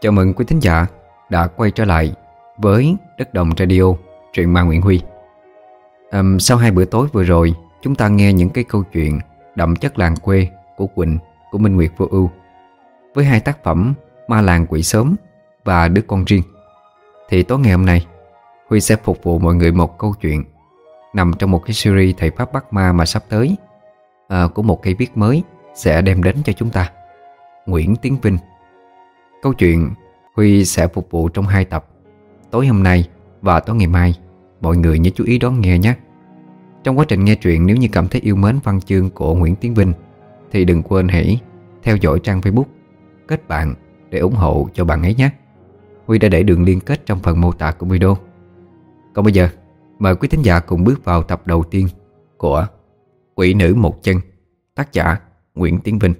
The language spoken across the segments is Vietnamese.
Chào mừng quý thính giả đã quay trở lại với Đất Đồng Radio, truyện ma Nguyễn Huy. À, Sau hai bữa tối vừa rồi Chúng ta nghe những cái câu chuyện đậm chất làng quê của Quỳnh, của Minh Nguyệt Vô Ưu Với hai tác phẩm Ma Làng Quỷ Sớm và Đứa Con Riêng. Thì tối ngày hôm nay Huy sẽ phục vụ mọi người một câu chuyện Nằm trong một cái series Thầy Pháp Bắc Ma mà sắp tới à, Của một cây viết mới sẽ đem đến cho chúng ta. Nguyễn Tiến Vinh. Câu chuyện Huy sẽ phục vụ trong hai tập, Tối hôm nay và tối ngày mai. Mọi người nhớ chú ý đón nghe nhé. Trong quá trình nghe truyện Nếu như cảm thấy yêu mến văn chương của Nguyễn Tiến Vinh, Thì đừng quên hãy theo dõi trang Facebook Kết bạn để ủng hộ cho bạn ấy nhé. Huy đã để đường liên kết trong phần mô tả của video. Còn bây giờ, Mời quý thính giả cùng bước vào tập đầu tiên Của Quỷ nữ một chân, Tác giả Nguyễn Tiến Vinh.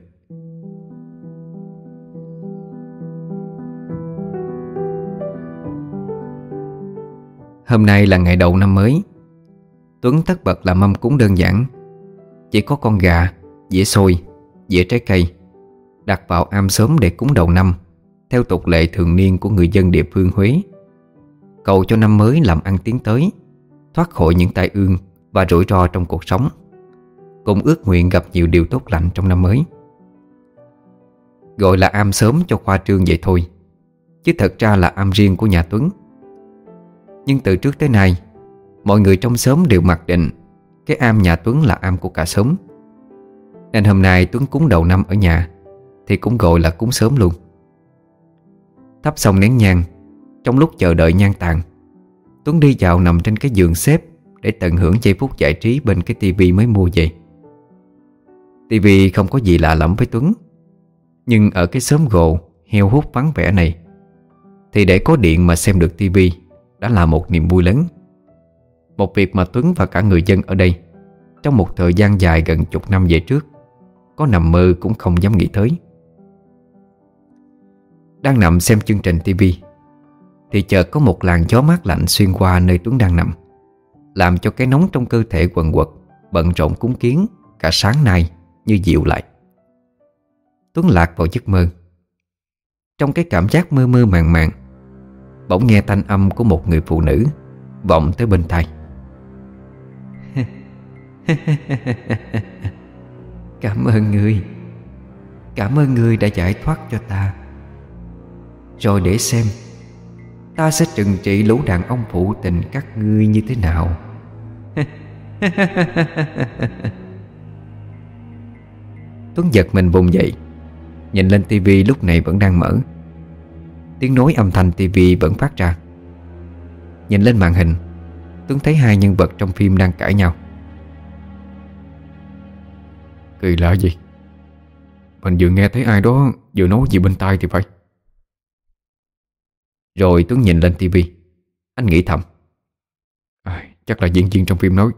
Hôm nay là ngày đầu năm mới. Tuấn tất bật làm mâm cúng đơn giản. Chỉ có con gà, dĩa xôi, dĩa trái cây Đặt vào am sớm để cúng đầu năm Theo tục lệ thường niên của người dân địa phương Huế. Cầu cho năm mới làm ăn tiến tới Thoát khỏi những tai ương và rủi ro trong cuộc sống. Cũng ước nguyện gặp nhiều điều tốt lành trong năm mới. Gọi là am sớm cho khoa trương vậy thôi Chứ thật ra là am riêng của nhà Tuấn nhưng từ trước tới nay, Mọi người trong xóm đều mặc định Cái am nhà Tuấn là am của cả xóm. Nên hôm nay Tuấn cúng đầu năm ở nhà Thì cũng gọi là cúng sớm luôn. Thắp xong nén nhang, Trong lúc chờ đợi nhang tàn, Tuấn đi vào nằm trên cái giường xếp Để tận hưởng giây phút giải trí bên cái tivi mới mua về. Tivi không có gì lạ lắm với Tuấn, Nhưng ở cái xóm gồ Heo hút vắng vẻ này Thì để có điện mà xem được tivi đã là một niềm vui lớn. Một việc mà Tuấn và cả người dân ở đây Trong một thời gian dài gần chục năm về trước Có nằm mơ cũng không dám nghĩ tới. Đang nằm xem chương trình TV Thì chợt có một làn gió mát lạnh xuyên qua nơi Tuấn đang nằm, Làm cho cái nóng trong cơ thể quần quật, Bận rộn cúng kiến Cả sáng nay như dịu lại. Tuấn lạc vào giấc mơ. Trong cái cảm giác mơ mơ màng màng Bỗng nghe thanh âm của một người phụ nữ Vọng tới bên tai. Cảm ơn người. Cảm ơn người đã giải thoát cho ta. Rồi để xem, Ta sẽ trừng trị lũ đàn ông phụ tình các ngươi như thế nào. Tuấn giật mình vùng dậy, Nhìn lên tivi lúc này vẫn đang mở. Tiếng nói âm thanh tivi vẫn phát ra. Nhìn lên màn hình Tuấn thấy hai nhân vật trong phim đang cãi nhau. Kỳ lạ gì? Mình vừa nghe thấy ai đó Vừa nói gì bên tai thì phải. Rồi Tuấn nhìn lên tivi Anh nghĩ thầm. À, Chắc là diễn viên trong phim nói.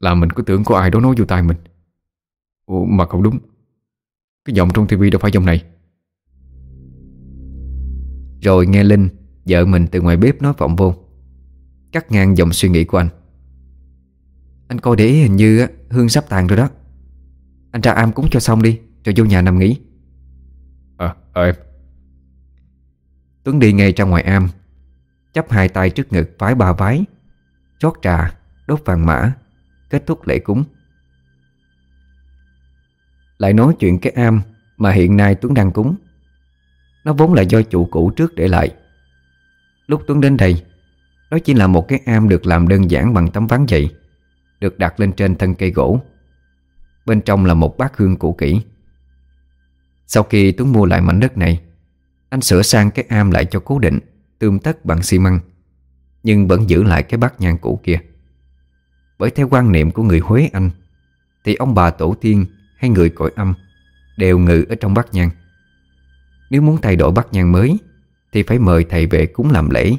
Là mình cứ tưởng có ai đó nói vô tai mình. Ủa, Mà không đúng. Cái giọng trong tivi đâu phải giọng này rồi nghe Linh Vợ mình từ ngoài bếp nói vọng vô. Cắt ngang dòng suy nghĩ của anh. Anh coi để ý hình như Hương sắp tàn rồi đó. Anh ra am cúng cho xong đi Rồi vô nhà nằm nghỉ. Ờ, à, em. Tuấn đi ngay ra ngoài am chắp hai tay trước ngực vái ba vái rót trà, đốt vàng mã Kết thúc lễ cúng. Lại nói chuyện cái am Mà hiện nay Tuấn đang cúng nó vốn là do chủ cũ trước để lại. Lúc Tuấn đến đây nó chỉ là một cái am được làm đơn giản bằng tấm ván dậy Được đặt lên trên thân cây gỗ. Bên trong là một bát hương cũ kỹ. Sau khi Tuấn mua lại mảnh đất này, Anh sửa sang cái am lại cho cố định, Tươm tất bằng xi măng, Nhưng vẫn giữ lại cái bát nhang cũ kia. Bởi theo quan niệm của người Huế Anh, Thì ông bà tổ tiên hay người cõi âm Đều ngự ở trong bát nhang nếu muốn thay đổi bát nhang mới Thì phải mời thầy về cúng làm lễ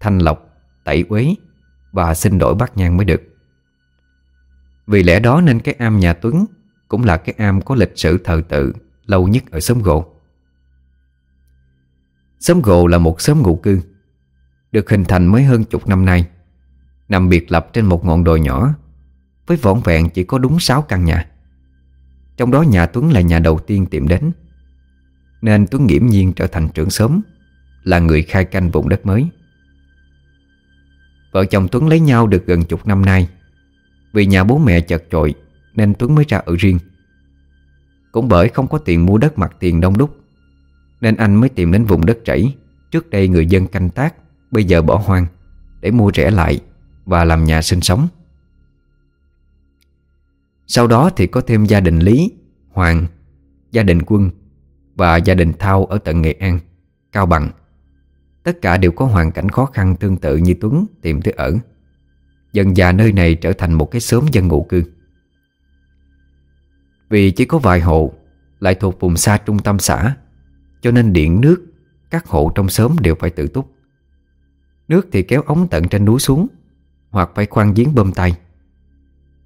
Thanh lọc, tẩy uế. Và xin đổi bát nhang mới được. Vì lẽ đó nên cái am nhà Tuấn Cũng là cái am có lịch sử thờ tự Lâu nhất ở xóm gỗ Xóm gỗ là một xóm ngụ cư Được hình thành mới hơn chục năm nay Nằm biệt lập trên một ngọn đồi nhỏ Với vỏn vẹn chỉ có đúng 6 căn nhà. Trong đó nhà Tuấn là nhà đầu tiên tìm đến. Nên Tuấn nghiễm nhiên trở thành trưởng xóm, Là người khai canh vùng đất mới. Vợ chồng Tuấn lấy nhau được gần chục năm nay. Vì nhà bố mẹ chật chội, Nên Tuấn mới ra ở riêng. Cũng bởi không có tiền mua đất mặt tiền đông đúc, Nên anh mới tìm đến vùng đất chảy. Trước đây người dân canh tác, Bây giờ bỏ hoang, Để mua rẻ lại Và làm nhà sinh sống. Sau đó thì có thêm gia đình Lý, Hoàng, Gia đình Quân và gia đình Thao ở tận Nghệ An, Cao Bằng. Tất cả đều có hoàn cảnh khó khăn tương tự như Tuấn tìm tới ở. Dần già nơi này trở thành một cái xóm dân ngụ cư. Vì chỉ có vài hộ Lại thuộc vùng xa trung tâm xã, Cho nên điện nước, Các hộ trong xóm đều phải tự túc. Nước thì kéo ống tận trên núi xuống, Hoặc phải khoan giếng bơm tay.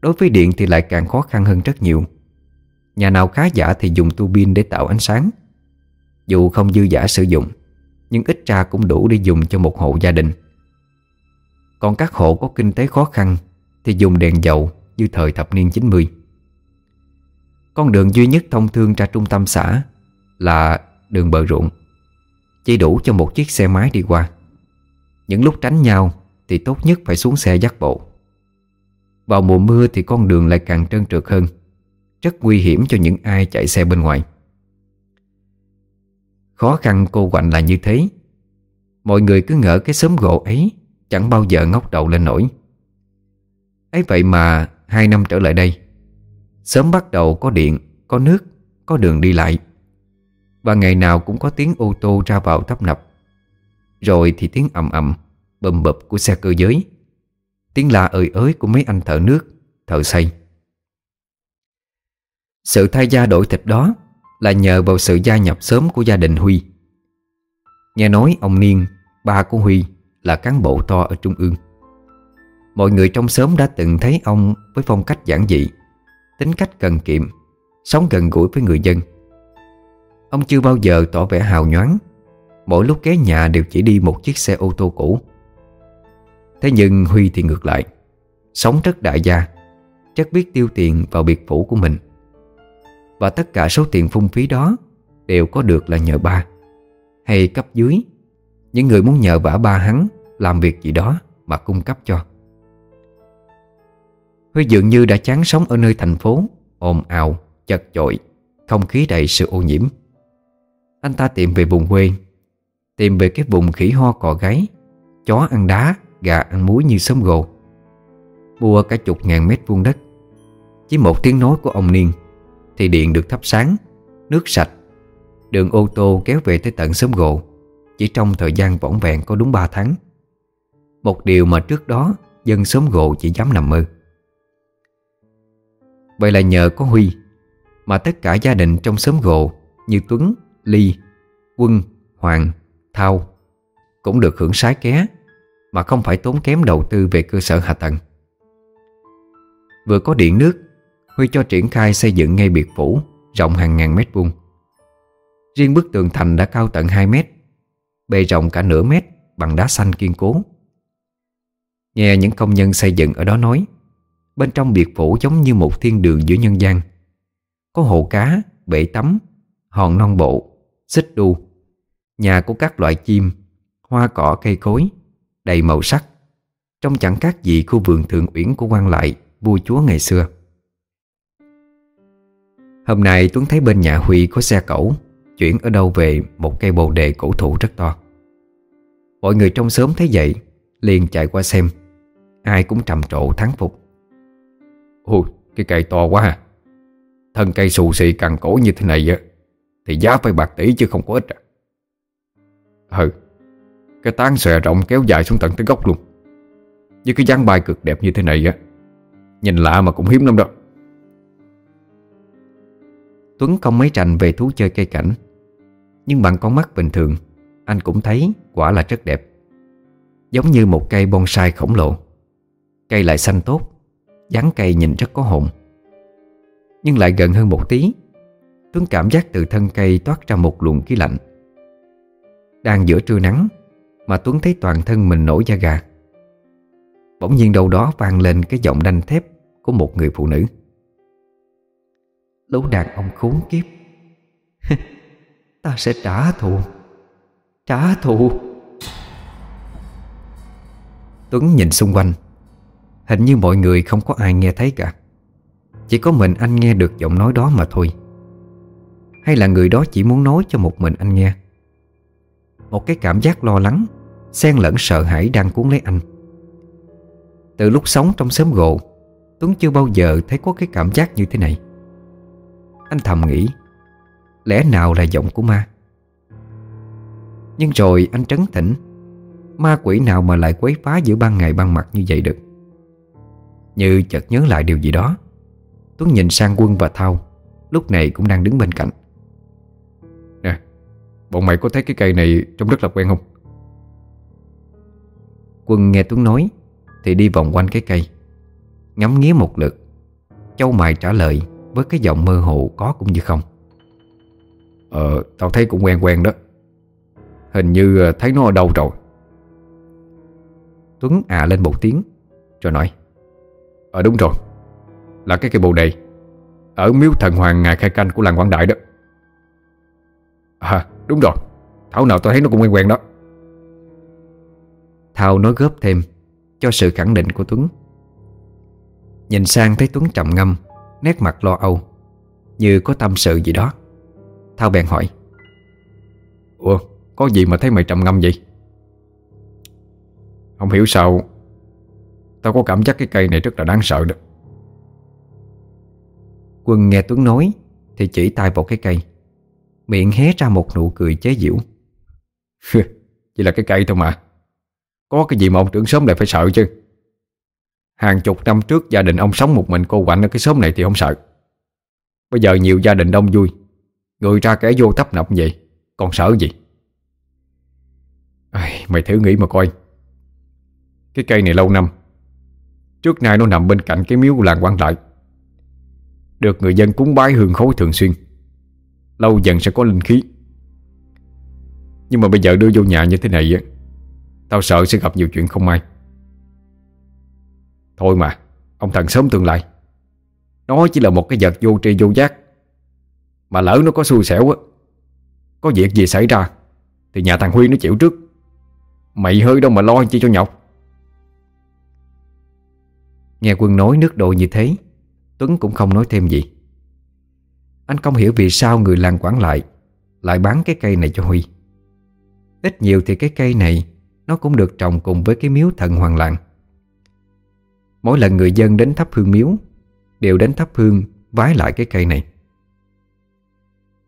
Đối với điện thì lại càng khó khăn hơn rất nhiều. Nhà nào khá giả thì dùng tu bin để tạo ánh sáng. Dù không dư giả sử dụng, Nhưng ít ra cũng đủ để dùng cho một hộ gia đình. Còn các hộ có kinh tế khó khăn Thì dùng đèn dầu như thời thập niên 90 Con đường duy nhất thông thương ra trung tâm xã Là đường bờ ruộng, Chỉ đủ cho một chiếc xe máy đi qua. Những lúc tránh nhau Thì tốt nhất phải xuống xe dắt bộ. Vào mùa mưa thì con đường lại càng trơn trượt hơn, Rất nguy hiểm cho những ai chạy xe bên ngoài. Khó khăn cô quạnh là như thế. Mọi người cứ ngỡ cái xóm gỗ ấy Chẳng bao giờ ngóc đầu lên nổi. Ấy vậy mà Hai năm trở lại đây Sớm bắt đầu có điện, có nước Có đường đi lại. Và ngày nào cũng có tiếng ô tô ra vào tấp nập. Rồi thì tiếng ầm ầm Bầm bập của xe cơ giới. Tiếng la ơi ới của mấy anh thợ nước Thợ xây. Sự thay da đổi thịt đó là nhờ vào sự gia nhập sớm của gia đình Huy. Nghe nói ông Niên Ba của Huy, là cán bộ to ở Trung ương. Mọi người trong xóm đã từng thấy ông Với phong cách giản dị, Tính cách cần kiệm, Sống gần gũi với người dân. Ông chưa bao giờ tỏ vẻ hào nhoáng, Mỗi lúc ghé nhà đều chỉ đi một chiếc xe ô tô cũ. Thế nhưng Huy thì ngược lại, Sống rất đại gia Chắc biết tiêu tiền vào biệt phủ của mình. Và tất cả số tiền phung phí đó Đều có được là nhờ ba. Hay cấp dưới Những người muốn nhờ vả ba hắn Làm việc gì đó mà cung cấp cho. Huy dường như đã chán sống ở nơi thành phố ồn ào, chật chội Không khí đầy sự ô nhiễm. Anh ta tìm về vùng quê Tìm về cái vùng khỉ ho cò gáy Chó ăn đá, gà ăn muối như sớm gồ. Mua cả chục ngàn mét vuông đất. Chỉ một tiếng nói của ông Niên thì điện được thắp sáng Nước sạch. Đường ô tô kéo về tới tận xóm gộ Chỉ trong thời gian vỏn vẹn có đúng 3 tháng. Một điều mà trước đó Dân xóm gộ chỉ dám nằm mơ. Vậy là nhờ có Huy Mà tất cả gia đình trong xóm gộ Như Tuấn, Ly, Quân, Hoàng, Thao Cũng được hưởng sái ké Mà không phải tốn kém đầu tư về cơ sở hạ tầng. Vừa có điện nước Huy cho triển khai xây dựng ngay biệt phủ Rộng hàng ngàn mét vuông. Riêng bức tường thành đã cao tận 2 mét Bề rộng cả nửa mét Bằng đá xanh kiên cố. Nghe những công nhân xây dựng ở đó nói Bên trong biệt phủ giống như một thiên đường giữa nhân gian. Có hồ cá, bể tắm, hòn non bộ, xích đu Nhà của các loại chim, hoa cỏ cây cối Đầy màu sắc. Trong chẳng khác gì khu vườn thượng uyển của quan lại Vua chúa ngày xưa. Hôm nay Tuấn thấy bên nhà Huy có xe cẩu, Chuyển ở đâu về một cây bồ đề cổ thụ rất to. Mọi người trong xóm thấy vậy, Liền chạy qua xem. Ai cũng trầm trộ thắng phục. Ôi, cái cây to quá ha. Thân cây xù xì cằn cổ như thế này á, Thì giá phải bạc tỷ chứ không có ít à. Ừ Cái tán xòe rộng kéo dài xuống tận tới gốc luôn. Với cái dáng bài cực đẹp như thế này á, Nhìn lạ mà cũng hiếm lắm đâu. Tuấn không mấy rành về thú chơi cây cảnh. Nhưng bằng con mắt bình thường, Anh cũng thấy quả là rất đẹp. Giống như một cây bonsai khổng lồ. Cây lại xanh tốt, dáng cây nhìn rất có hồn. Nhưng lại gần hơn một tí, Tuấn cảm giác từ thân cây toát ra một luồng khí lạnh. Đang giữa trưa nắng, Mà Tuấn thấy toàn thân mình nổi da gà. Bỗng nhiên đâu đó vang lên cái giọng đanh thép Của một người phụ nữ. Lũ đàn ông khốn kiếp. Ta sẽ trả thù. Trả thù. Tuấn nhìn xung quanh. Hình như mọi người không có ai nghe thấy cả. Chỉ có mình anh nghe được giọng nói đó mà thôi. Hay là người đó chỉ muốn nói cho một mình anh nghe? Một cái cảm giác lo lắng, Xen lẫn sợ hãi đang cuốn lấy anh. Từ lúc sống trong xóm gỗ Tuấn chưa bao giờ thấy có cái cảm giác như thế này. Anh thầm nghĩ, Lẽ nào là giọng của ma? Nhưng rồi anh trấn tĩnh, Ma quỷ nào mà lại quấy phá giữa ban ngày ban mặt như vậy được? Như chợt nhớ lại điều gì đó, Tuấn nhìn sang Quân và Thao, Lúc này cũng đang đứng bên cạnh. Nè, Bọn mày có thấy cái cây này trông rất là quen không? Quân nghe Tuấn nói, Thì đi vòng quanh cái cây, Ngắm nghía một lượt, Châu mày trả lời với cái giọng mơ hồ có cũng như không? Ờ tao thấy cũng quen quen đó. Hình như ờ, thấy nó ở đâu rồi? Tuấn à lên một tiếng Rồi nói. Ờ đúng rồi. Là cái cây bồ đề Ở miếu thần hoàng ngài khai canh của làng Quảng Đại đó. À đúng rồi. Thảo nào tao thấy nó cũng quen quen đó. Thao nói góp thêm Cho sự khẳng định của Tuấn. Nhìn sang thấy Tuấn trầm ngâm Nét mặt lo âu. Như có tâm sự gì đó. Thao bèn hỏi. Ủa, có gì mà thấy mày trầm ngâm vậy? Không hiểu sao, Tao có cảm giác cái cây này rất là đáng sợ đó. Quân nghe Tuấn nói, Thì chỉ tay vào cái cây. Miệng hé ra một nụ cười chế giễu. Chỉ là cái cây thôi mà. Có cái gì mà ông trưởng sớm lại phải sợ chứ? Hàng chục năm trước gia đình ông sống một mình cô quạnh ở cái xóm này thì không sợ. Bây giờ nhiều gia đình đông vui Người ra kẻ vô tấp nập vậy Còn sợ gì? Ai, Mày thử nghĩ mà coi. Cái cây này lâu năm Trước nay nó nằm bên cạnh cái miếu làng quan lại Được người dân cúng bái hương khối thường xuyên Lâu dần sẽ có linh khí. Nhưng mà bây giờ đưa vô nhà như thế này Tao sợ sẽ gặp nhiều chuyện không may. Thôi mà, Ông thần sớm tương lai. Nó chỉ là một cái vật vô tri vô giác. Mà lỡ nó có xui xẻo á, Có việc gì xảy ra, Thì nhà thằng Huy nó chịu trước. Mày hơi đâu mà lo chi cho nhọc. Nghe quân nói nước độ như thế, Tuấn cũng không nói thêm gì. Anh không hiểu vì sao người làng quản lại Lại bán cái cây này cho Huy. Ít nhiều thì cái cây này Nó cũng được trồng cùng với cái miếu thần hoàng làng. Mỗi lần người dân đến thắp hương miếu, Đều đến thắp hương vái lại cái cây này.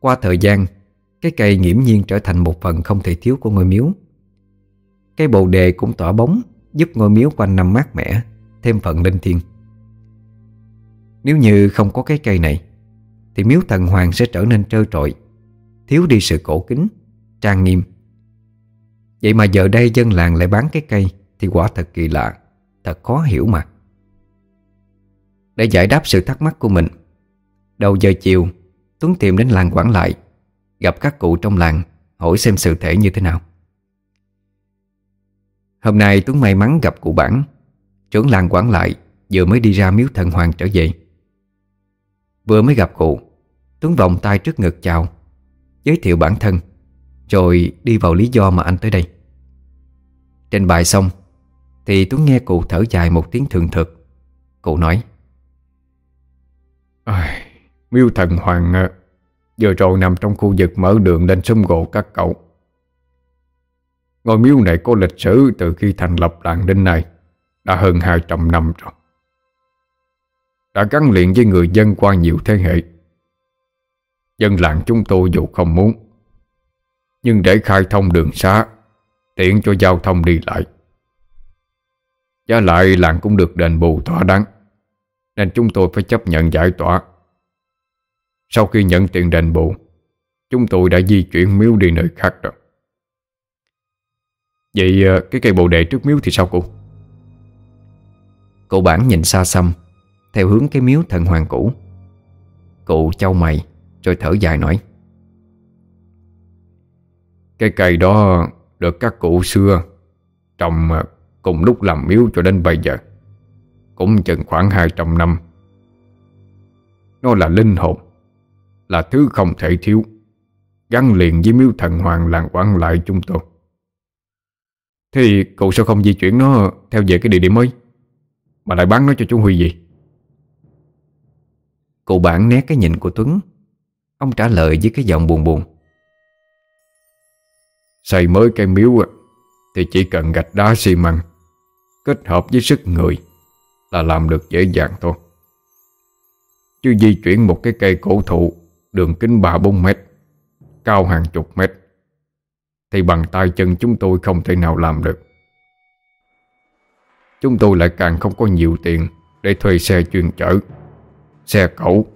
Qua thời gian, Cái cây nghiễm nhiên trở thành một phần không thể thiếu của ngôi miếu. Cây bồ đề cũng tỏa bóng, Giúp ngôi miếu quanh năm mát mẻ, Thêm phần linh thiêng. Nếu như không có cái cây này, Thì miếu thần hoàng sẽ trở nên trơ trọi, Thiếu đi sự cổ kính, Trang nghiêm. Vậy mà giờ đây dân làng lại bán cái cây Thì quả thật kỳ lạ, Thật khó hiểu mà để giải đáp sự thắc mắc của mình. Đầu giờ chiều, Tuấn tìm đến làng quản lại, Gặp các cụ trong làng, Hỏi xem sự thể như thế nào. Hôm nay Tuấn may mắn gặp cụ bản, Trưởng làng quản lại Vừa mới đi ra miếu thần hoàng trở về. Vừa mới gặp cụ, Tuấn vòng tay trước ngực chào, Giới thiệu bản thân, Rồi đi vào lý do mà anh tới đây. Trên bài xong, Thì Tuấn nghe cụ thở dài một tiếng thường thực Cụ nói À, miêu thần hoàng Vừa Giờ rồi nằm trong khu vực mở đường lên sông gỗ các cậu. Ngôi miếu này có lịch sử từ khi thành lập làng đến nay Đã hơn 200 năm rồi. Đã gắn liền với người dân qua nhiều thế hệ. Dân làng chúng tôi dù không muốn Nhưng để khai thông đường xá Tiện cho giao thông đi lại. Giá lại làng cũng được đền bù thỏa đáng nên chúng tôi phải chấp nhận giải tỏa. Sau khi nhận tiền đền bù Chúng tôi đã di chuyển miếu đi nơi khác rồi. Vậy ờ, cái cây bồ đề trước miếu thì sao cô? Cụ bản nhìn xa xăm Theo hướng cái miếu thần hoàng cũ. Cụ châu mày Rồi thở dài nói. Cái cây đó được các cụ xưa Trồng ờ, cùng lúc làm miếu cho đến bây giờ cũng chừng khoảng 200 năm. Nó là linh hồn Là thứ không thể thiếu Gắn liền với miếu thần hoàng làng quản lại chúng tôi. Thì cậu sao không di chuyển nó Theo về cái địa điểm mới Mà lại bán nó cho chú Huy gì? Cụ bản né cái nhìn của Tuấn. Ông trả lời với cái giọng buồn buồn. Xây mới cây miếu Thì chỉ cần gạch đá xi măng Kết hợp với sức người là làm được dễ dàng thôi. Chứ di chuyển một cái cây cổ thụ, Đường kính 3-4 mét, Cao hàng chục mét, Thì bằng tay chân chúng tôi không thể nào làm được. Chúng tôi lại càng không có nhiều tiền Để thuê xe chuyên chở, Xe cẩu.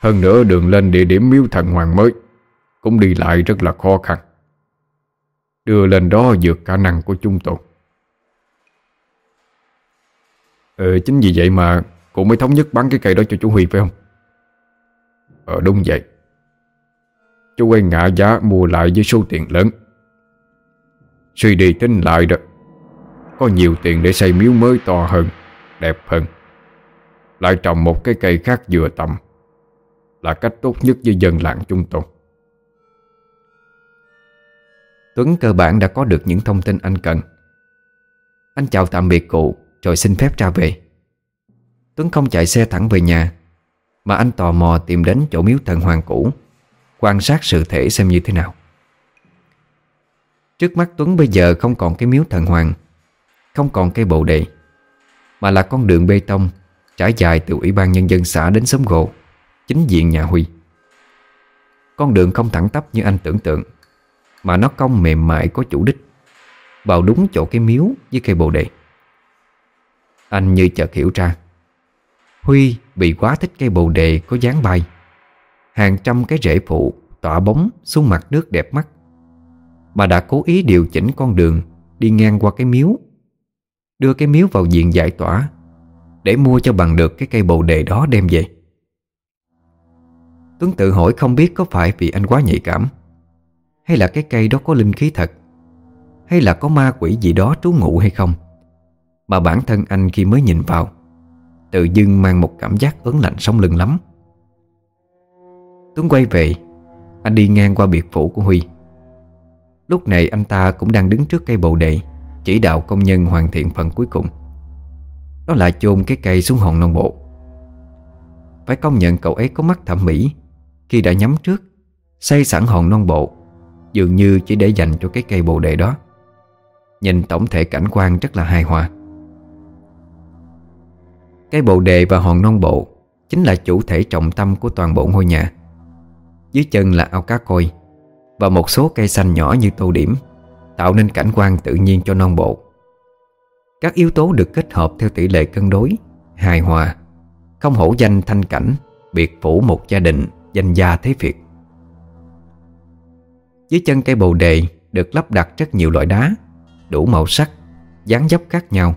Hơn nữa đường lên địa điểm miếu thần hoàng mới Cũng đi lại rất là khó khăn. Đưa lên đó vượt khả năng của chúng tôi. Ừ chính vì vậy mà Cô mới thống nhất bán cái cây đó cho chú Huy, phải không? Ờ đúng vậy. Chú ấy ngã giá mua lại với số tiền lớn. Suy đi tính lại đó, Có nhiều tiền để xây miếu mới to hơn, Đẹp hơn. Lại trồng một cái cây khác vừa tầm, Là cách tốt nhất với dân làng chúng tôi. Tuấn cơ bản đã có được những thông tin anh cần. Anh chào tạm biệt cụ. Rồi xin phép ra về. Tuấn không chạy xe thẳng về nhà, Mà anh tò mò tìm đến chỗ miếu thần hoàng cũ, Quan sát sự thể xem như thế nào. Trước mắt Tuấn bây giờ không còn cái miếu thần hoàng, Không còn cây bồ đề, Mà là con đường bê tông Trải dài từ Ủy ban Nhân dân xã đến xóm gỗ Chính diện nhà Huy. Con đường không thẳng tắp như anh tưởng tượng, Mà nó cong mềm mại có chủ đích, Vào đúng chỗ cái miếu với cây bồ đề. Anh như chợt hiểu ra. Huy bị quá thích cây bồ đề có dáng bay. Hàng trăm cái rễ phụ tỏa bóng xuống mặt nước đẹp mắt. Mà đã cố ý điều chỉnh con đường đi ngang qua cái miếu. Đưa cái miếu vào diện giải tỏa Để mua cho bằng được cái cây bồ đề đó đem về. Tuấn tự hỏi không biết có phải vì anh quá nhạy cảm, Hay là cái cây đó có linh khí thật, Hay là có ma quỷ gì đó trú ngụ hay không. Mà bản thân anh khi mới nhìn vào. Tự dưng mang một cảm giác ớn lạnh sống lưng lắm. Tuấn quay về, Anh đi ngang qua biệt phủ của Huy. Lúc này anh ta cũng đang đứng trước cây bồ đề, Chỉ đạo công nhân hoàn thiện phần cuối cùng. Đó là chôn cái cây xuống hòn non bộ. Phải công nhận cậu ấy có mắt thẩm mỹ. Khi đã nhắm trước, Xây sẵn hòn non bộ, Dường như chỉ để dành cho cái cây bồ đề đó. Nhìn tổng thể cảnh quan rất là hài hòa. Cây bồ đề và hòn non bộ Chính là chủ thể trọng tâm của toàn bộ ngôi nhà. Dưới chân là ao cá coi Và một số cây xanh nhỏ như tô điểm, Tạo nên cảnh quan tự nhiên cho non bộ. Các yếu tố được kết hợp theo tỷ lệ cân đối, Hài hòa, Không hổ danh thanh cảnh, Biệt phủ một gia đình, Danh gia thế Việt. Dưới chân cây bồ đề Được lắp đặt rất nhiều loại đá, Đủ màu sắc, dáng dấp khác nhau.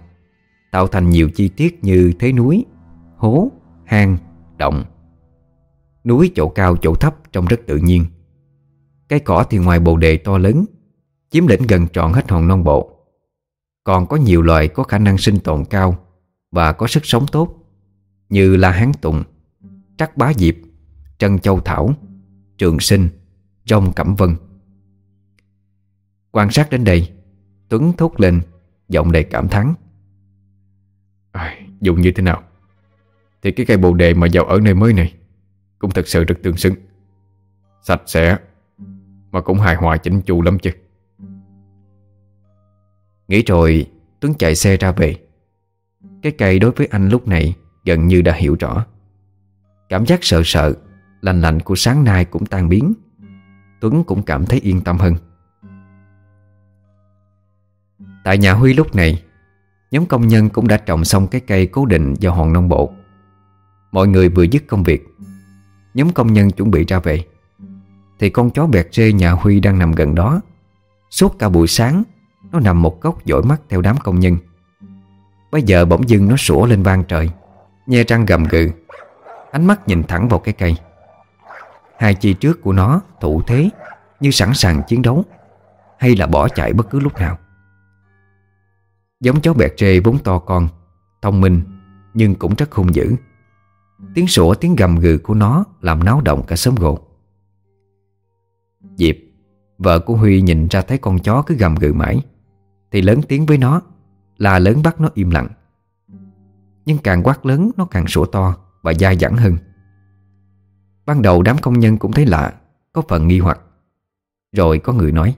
Tạo thành nhiều chi tiết như thế núi Hố, hang, động. Núi chỗ cao chỗ thấp trông rất tự nhiên. Cây cỏ thì ngoài bồ đề to lớn Chiếm lĩnh gần trọn hết hòn non bộ. Còn có nhiều loài có khả năng sinh tồn cao Và có sức sống tốt Như la hán tùng Trắc bá diệp Trân châu thảo Trường sinh Rông cẩm vân. Quan sát đến đây Tuấn thốt lên Giọng đầy cảm thán à, Dù như thế nào Thì cái cây bồ đề mà giàu ở nơi mới này Cũng thật sự rất tương xứng. Sạch sẽ Mà cũng hài hòa chỉnh chu lắm chứ. Nghĩ rồi Tuấn chạy xe ra về. Cái cây đối với anh lúc này Gần như đã hiểu rõ. Cảm giác sợ sợ Lành lạnh của sáng nay cũng tan biến. Tuấn cũng cảm thấy yên tâm hơn. Tại nhà Huy lúc này Nhóm công nhân cũng đã trồng xong cái cây cố định vào hòn nông bộ Mọi người vừa dứt công việc, Nhóm công nhân chuẩn bị ra về. Thì con chó bẹt rê nhà Huy đang nằm gần đó. Suốt cả buổi sáng, Nó nằm một góc dõi mắt theo đám công nhân. Bây giờ bỗng dưng nó sủa lên vang trời Nhe răng gầm gừ. Ánh mắt nhìn thẳng vào cái cây. Hai chi trước của nó thủ thế Như sẵn sàng chiến đấu, Hay là bỏ chạy bất cứ lúc nào. Giống chó bẹt rê vốn to con, Thông minh, Nhưng cũng rất hung dữ. Tiếng sủa, tiếng gầm gừ của nó Làm náo động cả xóm gỗ Diệp, Vợ của Huy nhìn ra thấy con chó cứ gầm gừ mãi, Thì lớn tiếng với nó Là lớn bắt nó im lặng. Nhưng càng quát lớn, nó càng sủa to Và dai dẳng hơn. Ban đầu đám công nhân cũng thấy lạ, Có phần nghi hoặc. Rồi có người nói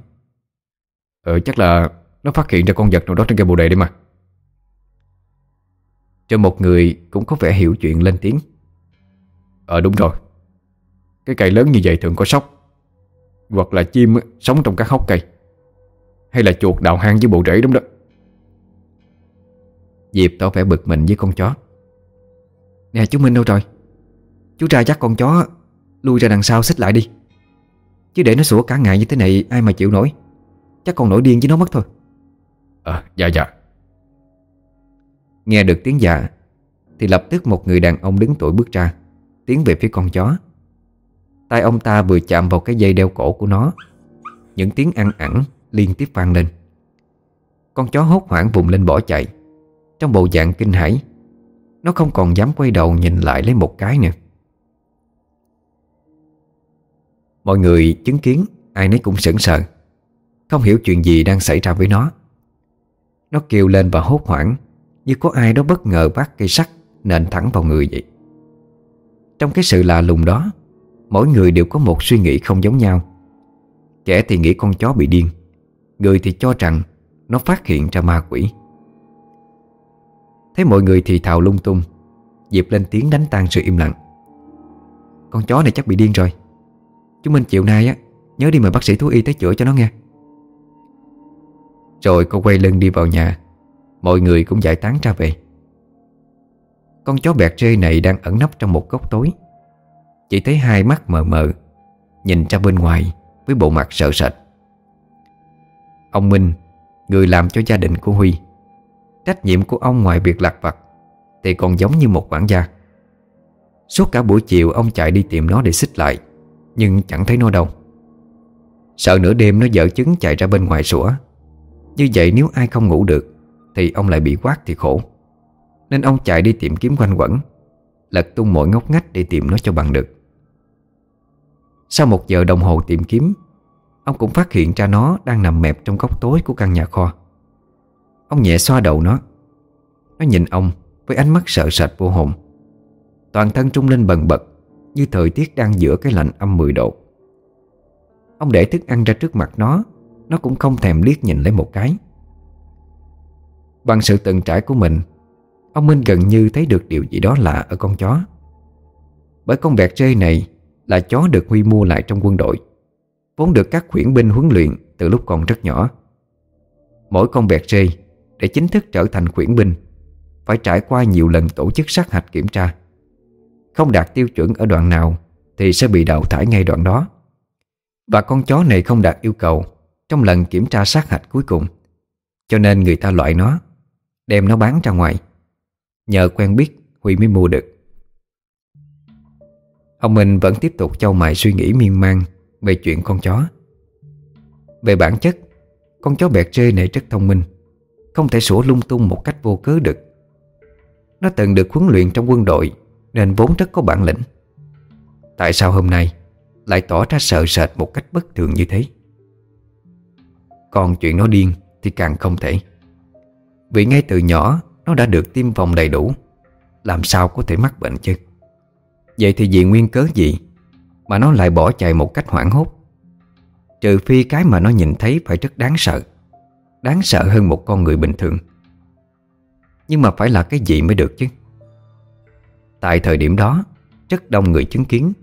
Ờ chắc là nó phát hiện ra con vật nào đó trên cây bồ đề đi mà. Cho một người cũng có vẻ hiểu chuyện lên tiếng. Ờ đúng rồi. Cái cây lớn như vậy thường có sóc. Hoặc là chim sống trong các hốc cây. Hay là chuột đào hang với bộ rễ đúng đó. Diệp tỏ vẻ bực mình với con chó. Nè chú Minh đâu rồi? Chú ra dắt con chó, Lui ra đằng sau xích lại đi. Chứ để nó sủa cả ngày như thế này, Ai mà chịu nổi. Chắc còn nổi điên với nó mất thôi. À dạ dạ. Nghe được tiếng dạ Thì lập tức một người đàn ông đứng tuổi bước ra, Tiến về phía con chó. Tay ông ta vừa chạm vào cái dây đeo cổ của nó, Những tiếng ăn ẳng liên tiếp vang lên. Con chó hốt hoảng vùng lên bỏ chạy, Trong bộ dạng kinh hãi. Nó không còn dám quay đầu nhìn lại lấy một cái nữa. Mọi người chứng kiến, Ai nấy cũng sững sờ, Không hiểu chuyện gì đang xảy ra với nó. Nó kêu lên và hốt hoảng, Như có ai đó bất ngờ bắt cây sắt Nện thẳng vào người vậy. Trong cái sự lạ lùng đó, Mỗi người đều có một suy nghĩ không giống nhau. Kẻ thì nghĩ con chó bị điên, Người thì cho rằng Nó phát hiện ra ma quỷ. Thấy mọi người thì thào lung tung Diệp lên tiếng đánh tan sự im lặng. Con chó này chắc bị điên rồi. Chúng mình chiều nay á, Nhớ đi mời bác sĩ thú y tới chữa cho nó nghe. Rồi cô quay lưng đi vào nhà. Mọi người cũng giải tán ra về. Con chó bẹt rê này đang ẩn nấp trong một góc tối. Chỉ thấy hai mắt mờ mờ, Nhìn ra bên ngoài Với bộ mặt sợ sệt. Ông Minh, Người làm cho gia đình của Huy, Trách nhiệm của ông ngoài việc lặt vặt, Thì còn giống như một quản gia. Suốt cả buổi chiều ông chạy đi tìm nó để xích lại, Nhưng chẳng thấy nó đâu. Sợ nửa đêm nó dở chứng chạy ra bên ngoài sủa. Như vậy nếu ai không ngủ được, Thì ông lại bị quát thì khổ. Nên ông chạy đi tìm kiếm quanh quẩn, Lật tung mọi ngóc ngách để tìm nó cho bằng được. Sau một giờ đồng hồ tìm kiếm, Ông cũng phát hiện ra nó đang nằm mẹp trong góc tối của căn nhà kho. Ông nhẹ xoa đầu nó. Nó nhìn ông với ánh mắt sợ sệt vô hồn. Toàn thân trung lên bần bật Như thời tiết đang giữa cái lạnh âm 10 độ. Ông để thức ăn ra trước mặt nó nó cũng không thèm liếc nhìn lấy một cái. Bằng sự từng trải của mình, Ông Minh gần như thấy được điều gì đó lạ ở con chó. Bởi con vẹt rê này Là chó được Huy mua lại trong quân đội, Vốn được các khuyển binh huấn luyện Từ lúc còn rất nhỏ. Mỗi con vẹt rê Để chính thức trở thành khuyển binh, Phải trải qua nhiều lần tổ chức sát hạch kiểm tra. Không đạt tiêu chuẩn ở đoạn nào Thì sẽ bị đào thải ngay đoạn đó. Và con chó này không đạt yêu cầu trong lần kiểm tra sát hạch cuối cùng. Cho nên người ta loại nó, Đem nó bán ra ngoài. Nhờ quen biết, Huy mới mua được. Ông Minh vẫn tiếp tục châu mày suy nghĩ miên man Về chuyện con chó. Về bản chất, Con chó bẹt rê này rất thông minh, Không thể sủa lung tung một cách vô cớ được. Nó từng được huấn luyện trong quân đội, Nên vốn rất có bản lĩnh. Tại sao hôm nay Lại tỏ ra sợ sệt một cách bất thường như thế? Còn chuyện nó điên Thì càng không thể. Vì ngay từ nhỏ, Nó đã được tiêm phòng đầy đủ. Làm sao có thể mắc bệnh chứ? Vậy thì vì nguyên cớ gì Mà nó lại bỏ chạy một cách hoảng hốt? Trừ phi cái mà nó nhìn thấy phải rất đáng sợ. Đáng sợ hơn một con người bình thường. Nhưng mà phải là cái gì mới được chứ? Tại thời điểm đó, Rất đông người chứng kiến.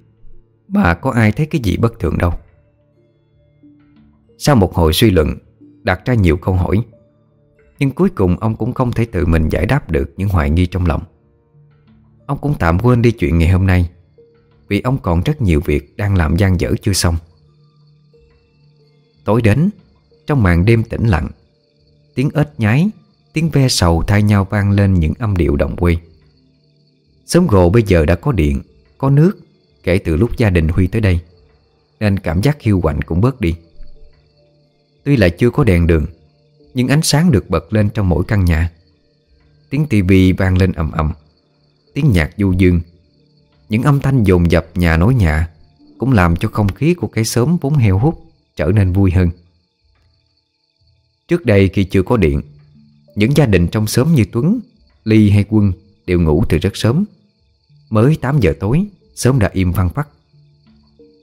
Mà có ai thấy cái gì bất thường đâu? Sau một hồi suy luận, Đặt ra nhiều câu hỏi. Nhưng cuối cùng ông cũng không thể tự mình giải đáp được Những hoài nghi trong lòng. Ông cũng tạm quên đi chuyện ngày hôm nay, Vì ông còn rất nhiều việc Đang làm gian dở chưa xong. Tối đến, Trong màn đêm tĩnh lặng, Tiếng ếch nhái, Tiếng ve sầu thay nhau vang lên những âm điệu đồng quê. Xóm gồ bây giờ đã có điện, Có nước, Kể từ lúc gia đình Huy tới đây, Nên cảm giác hiu quạnh cũng bớt đi. Tuy là chưa có đèn đường Nhưng ánh sáng được bật lên trong mỗi căn nhà. Tiếng tivi vang lên ầm ầm Tiếng nhạc du dương. Những âm thanh dồn dập nhà nối nhà Cũng làm cho không khí của cái xóm vốn heo hút trở nên vui hơn. Trước đây khi chưa có điện Những gia đình trong xóm như Tuấn, Ly hay Quân đều ngủ từ rất sớm. Mới 8 giờ tối Sớm đã im phăng phắc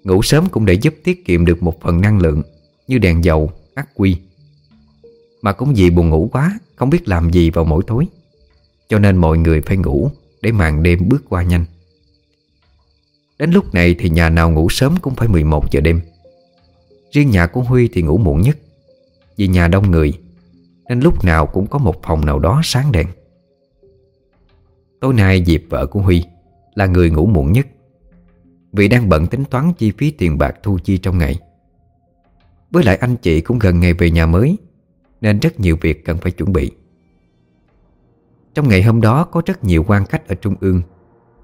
Ngủ sớm cũng để giúp tiết kiệm được một phần năng lượng Như đèn dầu, ác quy. Mà cũng vì buồn ngủ quá, Không biết làm gì vào mỗi tối. Cho nên mọi người phải ngủ Để màn đêm bước qua nhanh. Đến lúc này thì nhà nào ngủ sớm cũng phải 11 giờ đêm. Riêng nhà của Huy thì ngủ muộn nhất, Vì nhà đông người, Nên lúc nào cũng có một phòng nào đó sáng đèn. Tối nay Diệp vợ của Huy Là người ngủ muộn nhất, Vì đang bận tính toán chi phí tiền bạc thu chi trong ngày. Với lại anh chị cũng gần ngày về nhà mới, Nên rất nhiều việc cần phải chuẩn bị. Trong ngày hôm đó, có rất nhiều quan khách ở Trung ương,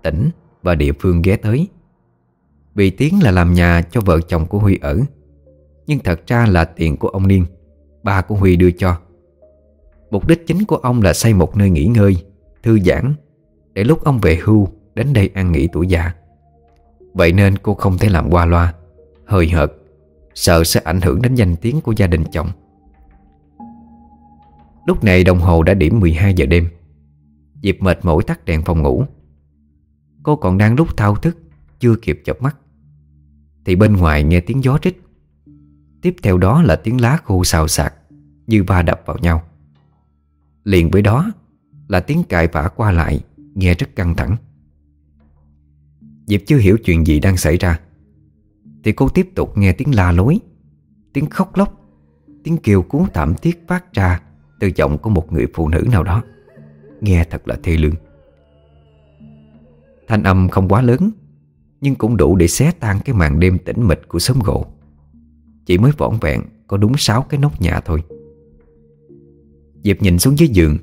Tỉnh và địa phương ghé tới. Vì tiếng là làm nhà cho vợ chồng của Huy ở, Nhưng thật ra là tiền của ông Niên Ba của Huy đưa cho. Mục đích chính của ông là xây một nơi nghỉ ngơi, Thư giãn, Để lúc ông về hưu, Đến đây ăn nghỉ tuổi già. Vậy nên cô không thể làm qua loa, Hời hợt. Sợ sẽ ảnh hưởng đến danh tiếng của gia đình chồng. Lúc này đồng hồ đã điểm 12 giờ đêm. Diệp mệt mỏi tắt đèn phòng ngủ. Cô còn đang lúc thao thức, Chưa kịp chập mắt. Thì bên ngoài nghe tiếng gió rít. Tiếp theo đó là tiếng lá khô xào xạc, Như va đập vào nhau. Liền với đó Là tiếng cãi vã qua lại, Nghe rất căng thẳng. Diệp chưa hiểu chuyện gì đang xảy ra. Thì cô tiếp tục nghe tiếng la lối, Tiếng khóc lóc, Tiếng kêu cuốn thảm thiết phát ra Từ giọng của một người phụ nữ nào đó. Nghe thật là thê lương. Thanh âm không quá lớn, Nhưng cũng đủ để xé tan cái màn đêm tĩnh mịch của xóm gỗ. Chỉ mới vỏn vẹn Có đúng sáu cái nóc nhà thôi. Diệp nhìn xuống dưới giường.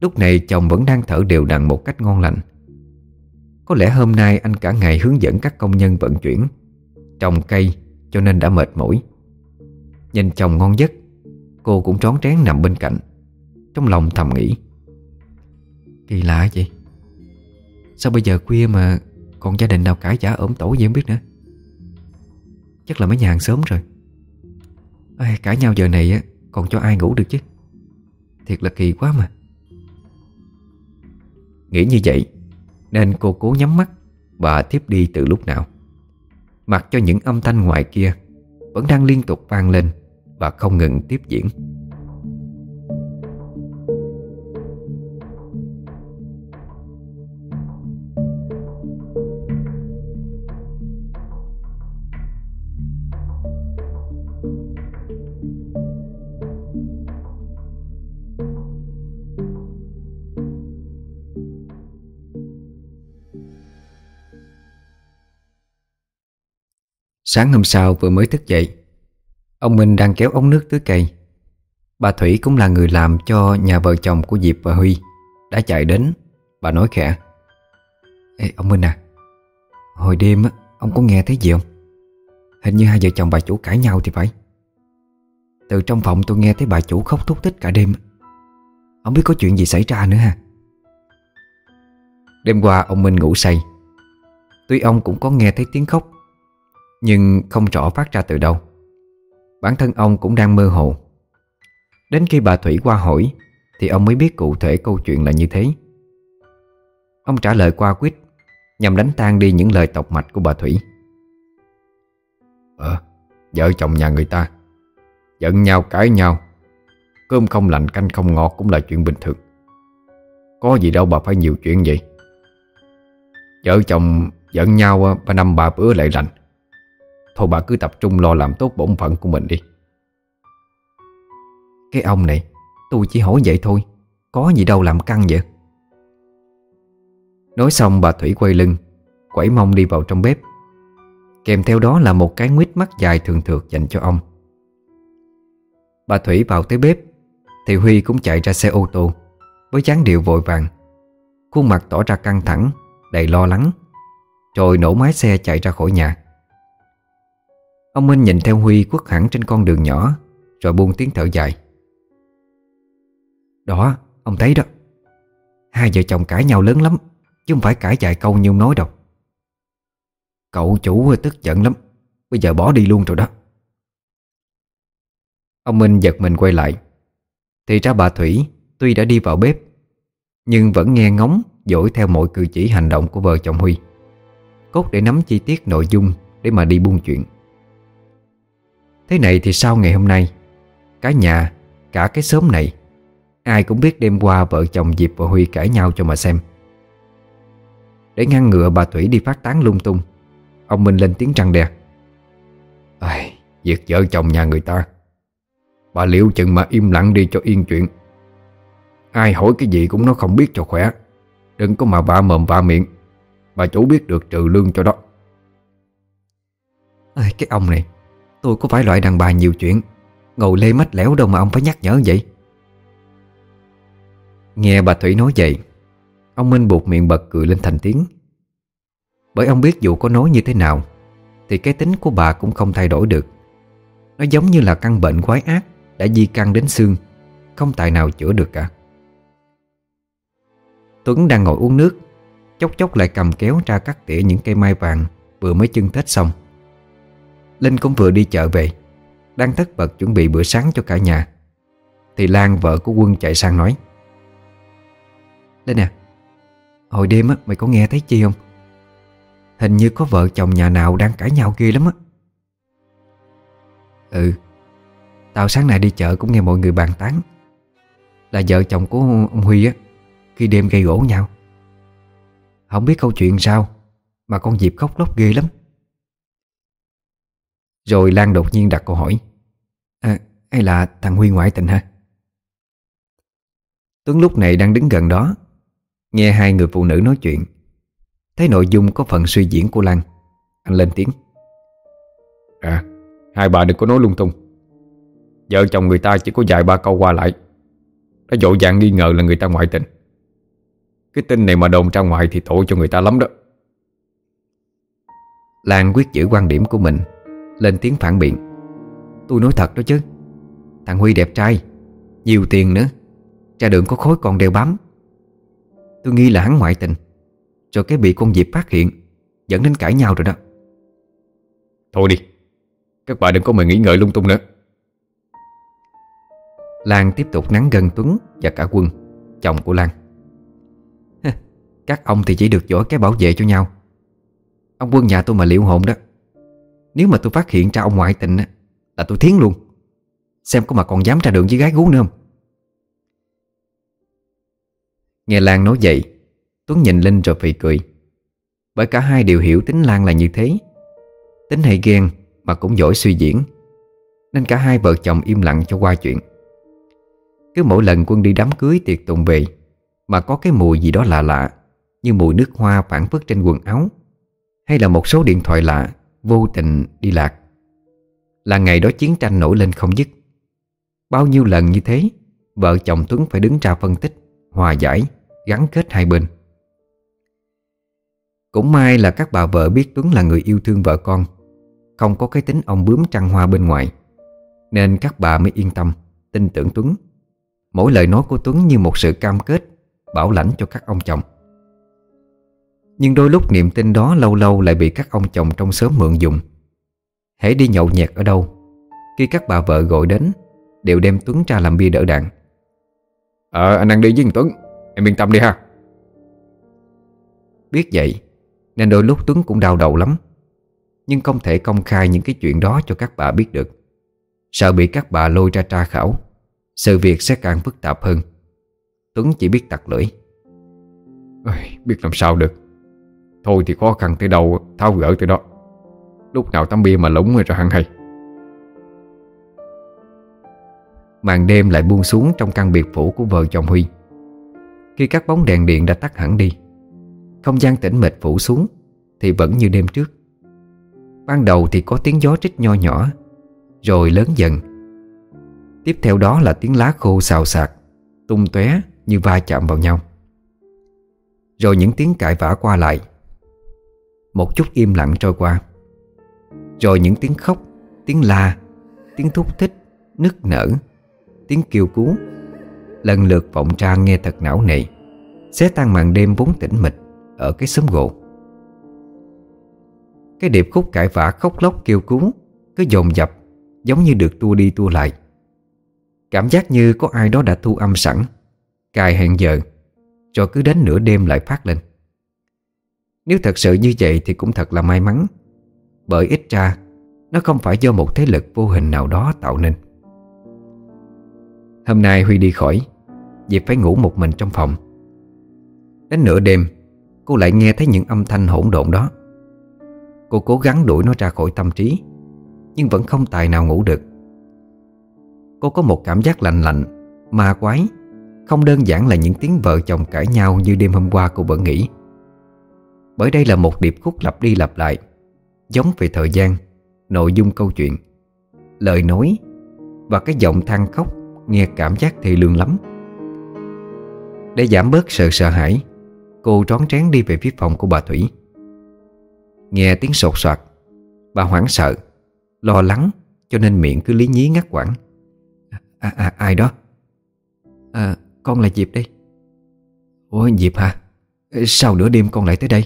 Lúc này chồng vẫn đang thở đều đặn một cách ngon lành. Có lẽ hôm nay anh cả ngày hướng dẫn các công nhân vận chuyển Trồng cây cho nên đã mệt mỏi. Nhìn chồng ngon giấc Cô cũng trón trén nằm bên cạnh Trong lòng thầm nghĩ. Kỳ lạ vậy. Sao bây giờ khuya mà Còn gia đình nào cãi giả ốm tổ gì không biết nữa? Chắc là mấy nhà hàng sớm rồi. Ê, Cãi nhau giờ này Còn cho ai ngủ được chứ? Thiệt là kỳ quá mà. Nghĩ như vậy Nên cô cố nhắm mắt Và tiếp đi từ lúc nào. Mặc cho những âm thanh ngoài kia Vẫn đang liên tục vang lên Và không ngừng tiếp diễn. Sáng hôm sau vừa mới thức dậy Ông Minh đang kéo ống nước tưới cây. Bà Thủy cũng là người làm cho nhà vợ chồng của Diệp và Huy. Đã chạy đến Bà nói khẽ. Ê ông Minh à Hồi đêm á, ông có nghe thấy gì không? Hình như hai vợ chồng bà chủ cãi nhau thì phải. Từ trong phòng tôi nghe thấy bà chủ khóc thúc thích cả đêm. Không biết có chuyện gì xảy ra nữa ha. Đêm qua ông Minh ngủ say. Tuy ông cũng có nghe thấy tiếng khóc nhưng không rõ phát ra từ đâu. Bản thân ông cũng đang mơ hồ. Đến khi bà Thủy qua hỏi Thì ông mới biết cụ thể câu chuyện là như thế. Ông trả lời qua quýt Nhằm đánh tan đi những lời tộc mạch của bà Thủy. Ờ, vợ chồng nhà người ta Giận nhau cãi nhau. Cơm không lạnh canh không ngọt cũng là chuyện bình thường. Có gì đâu bà phải nhiều chuyện vậy. Vợ chồng giận nhau ba năm ba bữa lại lành. Thôi bà cứ tập trung lo làm tốt bổn phận của mình đi. Cái ông này, Tôi chỉ hỏi vậy thôi. Có gì đâu làm căng vậy? Nói xong bà Thủy quay lưng, Quẩy mông đi vào trong bếp. Kèm theo đó là một cái nguyết mắt dài thường thượt dành cho ông. Bà Thủy vào tới bếp, Thì Huy cũng chạy ra xe ô tô, Với dáng điệu vội vàng. Khuôn mặt tỏ ra căng thẳng, Đầy lo lắng, Rồi nổ máy xe chạy ra khỏi nhà. Ông Minh nhìn theo Huy quất hẳn trên con đường nhỏ Rồi buông tiếng thở dài. Đó, ông thấy đó. Hai vợ chồng cãi nhau lớn lắm Chứ không phải cãi dài câu như ông nói đâu. Cậu chủ tức giận lắm Bây giờ bỏ đi luôn rồi đó. Ông Minh giật mình quay lại. Thì ra bà Thủy tuy đã đi vào bếp Nhưng vẫn nghe ngóng Dỗi theo mọi cử chỉ hành động của vợ chồng Huy. Cốt để nắm chi tiết nội dung Để mà đi buôn chuyện. Thế này thì sau ngày hôm nay? Cả nhà, cả cái xóm này Ai cũng biết đêm qua vợ chồng Diệp và Huy cãi nhau cho mà xem. Để ngăn ngừa bà Thủy đi phát tán lung tung Ông Minh lên tiếng trăng đe. Ai, Việc vợ chồng nhà người ta. Bà liệu chừng mà im lặng đi cho yên chuyện. Ai hỏi cái gì cũng nó không biết cho khỏe. Đừng có mà bà mồm bà miệng. Bà chủ biết được trừ lương cho đó. À, Cái ông này Tôi có phải loại đàn bà nhiều chuyện? Ngồi lê mách lẻo đâu mà ông phải nhắc nhở vậy? Nghe bà Thủy nói vậy, Ông Minh buộc miệng bật cười lên thành tiếng. Bởi ông biết dù có nói như thế nào, Thì cái tính của bà cũng không thay đổi được. Nó giống như là căn bệnh quái ác Đã di căn đến xương, Không tài nào chữa được cả. Tuấn đang ngồi uống nước, Chốc chốc lại cầm kéo ra cắt tỉa những cây mai vàng Vừa mới chân Tết xong. Linh cũng vừa đi chợ về, Đang tất bật chuẩn bị bữa sáng cho cả nhà, Thì Lan, vợ của Quân chạy sang nói, Linh à Hồi đêm á, mày có nghe thấy chi không? Hình như có vợ chồng nhà nào đang cãi nhau ghê lắm á. Ừ Tao sáng nay đi chợ cũng nghe mọi người bàn tán, Là vợ chồng của ông Huy á, Khi đêm gây gỗ nhau. Không biết câu chuyện sao, Mà con Diệp khóc lóc ghê lắm. Rồi Lan đột nhiên đặt câu hỏi. À hay là thằng Huy ngoại tình hả Tuấn lúc này đang đứng gần đó Nghe hai người phụ nữ nói chuyện Thấy nội dung có phần suy diễn của Lan. Anh lên tiếng. À Hai bà đừng có nói lung tung. Vợ chồng người ta chỉ có vài ba câu qua lại. Đã dội dàng nghi ngờ là người ta ngoại tình. Cái tin này mà đồn ra ngoài Thì tội cho người ta lắm đó. Lan quyết giữ quan điểm của mình Lên tiếng phản biện. Tôi nói thật đó chứ. Thằng Huy đẹp trai Nhiều tiền nữa Ra đường có khối còn đeo bám. Tôi nghi là hắn ngoại tình Rồi cái bị con Diệp phát hiện Dẫn đến cãi nhau rồi đó. Thôi đi Các bạn đừng có mà nghĩ ngợi lung tung nữa. Lan tiếp tục nắng gần Tuấn và cả Quân Chồng của Lan. Các ông thì chỉ được giỏi cái bảo vệ cho nhau. Ông Quân nhà tôi mà liệu hồn đó nếu mà tôi phát hiện ra ông ngoại tình Là tôi thiến luôn. Xem có mà còn dám ra đường với gái gú nữa không? Nghe Lan nói vậy, Tuấn nhìn Linh rồi phì cười. Bởi cả hai đều hiểu tính Lan là như thế. Tính hay ghen Mà cũng giỏi suy diễn, Nên cả hai vợ chồng im lặng cho qua chuyện. Cứ mỗi lần quân đi đám cưới tiệc tùng về, Mà có cái mùi gì đó lạ lạ, Như mùi nước hoa phản phất trên quần áo, Hay là một số điện thoại lạ Vô tình đi lạc. Là ngày đó chiến tranh nổi lên không dứt. Bao nhiêu lần như thế Vợ chồng Tuấn phải đứng ra phân tích Hòa giải, gắn kết hai bên. Cũng may là các bà vợ biết Tuấn là người yêu thương vợ con Không có cái tính ông bướm trăng hoa bên ngoài Nên các bà mới yên tâm Tin tưởng Tuấn. Mỗi lời nói của Tuấn như một sự cam kết Bảo lãnh cho các ông chồng. Nhưng đôi lúc niềm tin đó Lâu lâu lại bị các ông chồng trong xóm mượn dùng. Hãy đi nhậu nhẹt ở đâu Khi các bà vợ gọi đến Đều đem Tuấn ra làm bia đỡ đạn. Ờ anh đang đi với Tuấn Em yên tâm đi ha. Biết vậy Nên đôi lúc Tuấn cũng đau đầu lắm. Nhưng không thể công khai những cái chuyện đó cho các bà biết được. Sợ bị các bà lôi ra tra khảo Sự việc sẽ càng phức tạp hơn. Tuấn chỉ biết tặc lưỡi. Ôi, Biết làm sao được Thôi thì khó khăn tới đâu, Tháo gỡ tới đó. Lúc nào tắm bia mà lúng rồi hẳn hay. Màn đêm lại buông xuống trong căn biệt phủ của vợ chồng Huy. Khi các bóng đèn điện đã tắt hẳn đi, Không gian tĩnh mịch phủ xuống Thì vẫn như đêm trước. Ban đầu thì có tiếng gió trích nho nhỏ, Rồi lớn dần. Tiếp theo đó là tiếng lá khô xào xạc, Tung tóe như va chạm vào nhau. Rồi những tiếng cãi vã qua lại một chút im lặng trôi qua. Rồi những tiếng khóc, Tiếng la, Tiếng thúc thích, Nức nở, Tiếng kêu cứu Lần lượt vọng ra nghe thật não nề, Xé tan màn đêm vốn tĩnh mịch Ở cái xóm gỗ Cái điệp khúc cãi vã khóc lóc kêu cứu Cứ dồn dập Giống như được tua đi tua lại. Cảm giác như có ai đó đã thu âm sẵn, Cài hẹn giờ, Rồi cứ đến nửa đêm lại phát lên. Nếu thật sự như vậy thì cũng thật là may mắn. Bởi ít ra, Nó không phải do một thế lực vô hình nào đó tạo nên. Hôm nay Huy đi khỏi, Diệp phải ngủ một mình trong phòng. Đến nửa đêm, Cô lại nghe thấy những âm thanh hỗn độn đó. Cô cố gắng đuổi nó ra khỏi tâm trí, Nhưng vẫn không tài nào ngủ được. Cô có một cảm giác lạnh lạnh, Ma quái, Không đơn giản là những tiếng vợ chồng cãi nhau Như đêm hôm qua cô vẫn nghĩ. Bởi đây là một điệp khúc lặp đi lặp lại Giống về thời gian Nội dung câu chuyện Lời nói Và cái giọng than khóc Nghe cảm giác thì lương lắm. Để giảm bớt sự sợ hãi Cô trón rén đi về phía phòng của bà Thủy. Nghe tiếng sột soạt Bà hoảng sợ Lo lắng cho nên miệng cứ lý nhí ngắt quãng. À, à, Ai đó? À con là Diệp đây. Ủa Diệp hả? Sao nửa đêm con lại tới đây.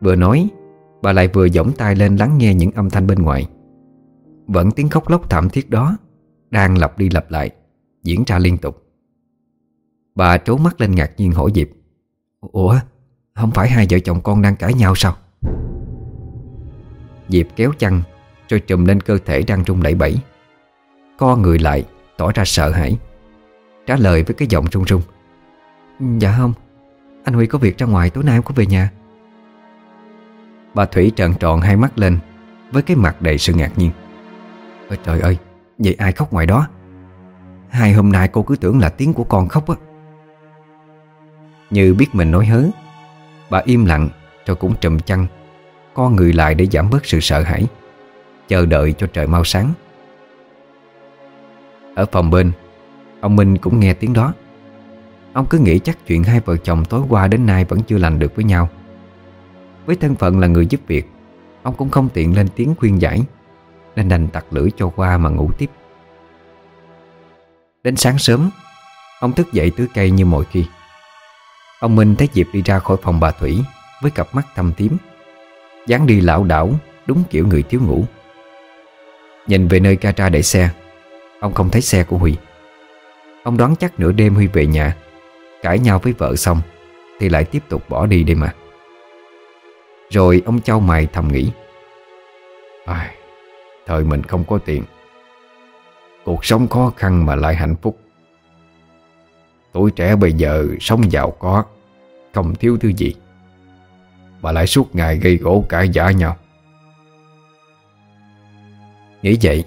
Vừa nói, Bà lại vừa giỏng tay lên lắng nghe những âm thanh bên ngoài. Vẫn tiếng khóc lóc thảm thiết đó Đang lặp đi lặp lại, Diễn ra liên tục. Bà trố mắt lên ngạc nhiên hỏi Diệp, Ủa, Không phải hai vợ chồng con đang cãi nhau sao? Diệp kéo chăn, Rồi trùm lên cơ thể đang rung đẩy bẩy. Co người lại, Tỏ ra sợ hãi. Trả lời với cái giọng run run Dạ không, Anh Huy có việc ra ngoài, tối nay em có về nhà. Bà Thủy trợn tròn hai mắt lên, Với cái mặt đầy sự ngạc nhiên. Ôi trời ơi, Vậy ai khóc ngoài đó? Hai hôm nay cô cứ tưởng là tiếng của con khóc á. Như biết mình nói hớ, Bà im lặng Rồi cũng trầm chăn, Co người lại để giảm bớt sự sợ hãi, Chờ đợi cho trời mau sáng. Ở phòng bên, Ông Minh cũng nghe tiếng đó. Ông cứ nghĩ chắc chuyện hai vợ chồng tối qua đến nay vẫn chưa lành được với nhau. Với thân phận là người giúp việc, Ông cũng không tiện lên tiếng khuyên giải, Nên đành tặc lưỡi cho qua mà ngủ tiếp. Đến sáng sớm, Ông thức dậy tưới cây như mọi khi. Ông Minh thấy Diệp đi ra khỏi phòng bà Thủy Với cặp mắt thâm tím, dáng đi lão đảo, Đúng kiểu người thiếu ngủ. Nhìn về nơi ca tra để xe, Ông không thấy xe của Huy. Ông đoán chắc nửa đêm Huy về nhà, Cãi nhau với vợ xong Thì lại tiếp tục bỏ đi đây mà. Rồi ông trao mày thầm nghĩ. Ai, Thời mình không có tiền. Cuộc sống khó khăn mà lại hạnh phúc. Tuổi trẻ bây giờ sống giàu có Không thiếu thứ gì. Mà lại suốt ngày gây gỗ cãi giả nhau. Nghĩ vậy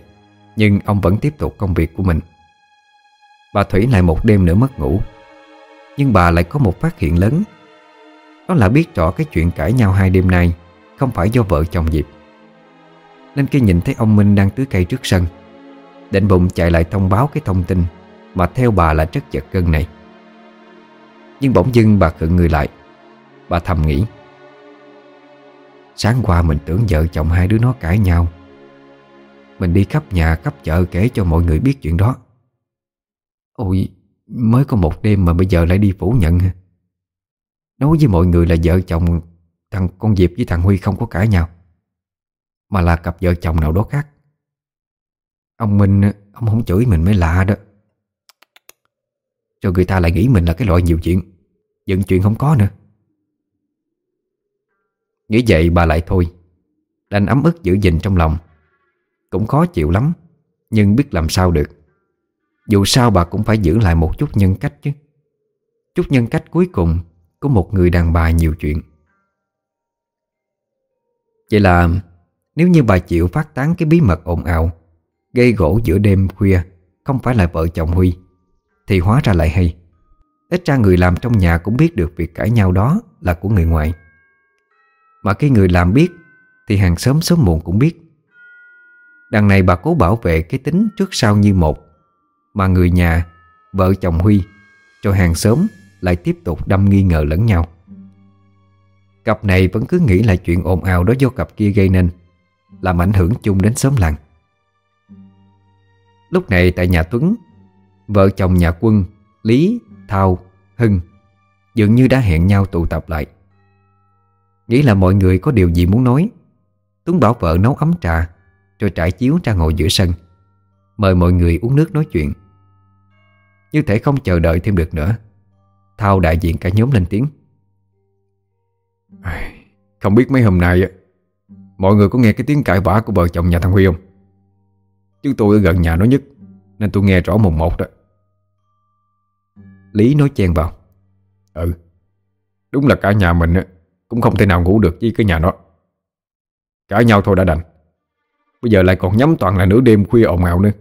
Nhưng ông vẫn tiếp tục công việc của mình. Bà Thủy lại một đêm nữa mất ngủ. Nhưng bà lại có một phát hiện lớn. Đó là biết rõ cái chuyện cãi nhau hai đêm nay Không phải do vợ chồng Diệp. Nên khi nhìn thấy ông Minh đang tưới cây trước sân, Định bụng chạy lại thông báo cái thông tin Mà theo bà là rất giật gân này. Nhưng bỗng dưng bà khựng người lại. Bà thầm nghĩ, Sáng qua mình tưởng vợ chồng hai đứa nó cãi nhau. Mình đi khắp nhà, khắp chợ kể cho mọi người biết chuyện đó. Ôi, Mới có một đêm mà bây giờ lại đi phủ nhận Nói với mọi người là vợ chồng Thằng, con Diệp với thằng Huy không có cãi nhau, Mà là cặp vợ chồng nào đó khác. Ông Minh, Ông không chửi mình mới lạ đó. Cho người ta lại nghĩ mình là cái loại nhiều chuyện Dựng chuyện không có nữa. Nghĩ vậy bà lại thôi, Đành ấm ức giữ gìn trong lòng. Cũng khó chịu lắm, Nhưng biết làm sao được. Dù sao bà cũng phải giữ lại một chút nhân cách chứ. Chút nhân cách cuối cùng của một người đàn bà nhiều chuyện. Vậy là, Nếu như bà chịu phát tán cái bí mật ồn ào, Gây gỗ giữa đêm khuya, Không phải là vợ chồng Huy, Thì hóa ra lại hay. Ít ra người làm trong nhà cũng biết được việc cãi nhau đó Là của người ngoài. Mà khi người làm biết, Thì hàng xóm sớm muộn cũng biết. Đằng này bà cố bảo vệ cái tính trước sau như một, Mà người nhà, Vợ chồng Huy, Cho hàng xóm lại tiếp tục đâm nghi ngờ lẫn nhau. Cặp này vẫn cứ nghĩ là chuyện ồn ào đó do cặp kia gây nên Làm ảnh hưởng chung đến xóm làng. Lúc này tại nhà Tuấn Vợ chồng nhà quân Lý, Thao, Hưng Dường như đã hẹn nhau tụ tập lại. Nghĩ là mọi người có điều gì muốn nói Tuấn bảo vợ nấu ấm trà Rồi trải chiếu ra ngồi giữa sân Mời mọi người uống nước nói chuyện. Như thể không chờ đợi thêm được nữa. Thao đại diện cả nhóm lên tiếng. Không biết mấy hôm nay Mọi người có nghe cái tiếng cãi vã của vợ chồng nhà thằng Huy không? Chứ tôi ở gần nhà nó nhất, Nên tôi nghe rõ mùng một đó. Lý nói chen vào. Ừ Đúng là cả nhà mình Cũng không thể nào ngủ được với cái nhà nó. Cãi nhau thôi đã đành. Bây giờ lại còn nhắm toàn là nửa đêm khuya ồn ào nữa.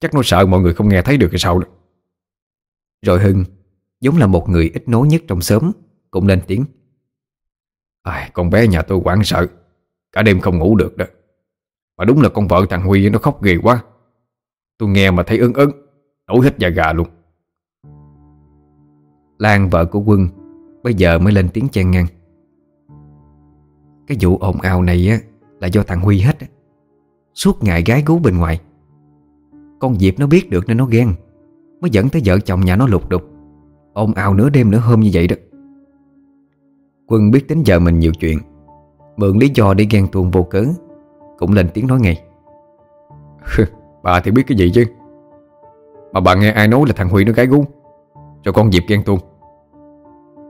Chắc nó sợ mọi người không nghe thấy được cái sau đó. Rồi Hưng Giống là một người ít nói nhất trong xóm Cũng lên tiếng. À, Con bé nhà tôi quảng sợ Cả đêm không ngủ được đó. Mà đúng là con vợ thằng Huy nó khóc ghê quá. Tôi nghe mà thấy ớn ớn Nổi hết da gà luôn. Lan vợ của Quân Bây giờ mới lên tiếng chen ngang. Cái vụ ồn ào này á Là do thằng Huy hết Suốt ngày gái gú bên ngoài. Con Diệp nó biết được nên nó ghen Mới dẫn tới vợ chồng nhà nó lục đục ồn ào nửa đêm nửa hôm như vậy đó. Quân biết tính vợ mình nhiều chuyện Mượn lý do để ghen tuông vô cớ Cũng lên tiếng nói ngay. Bà thì biết cái gì chứ? Mà bà nghe ai nói là thằng Huy nó gái gú Rồi con Diệp ghen tuông.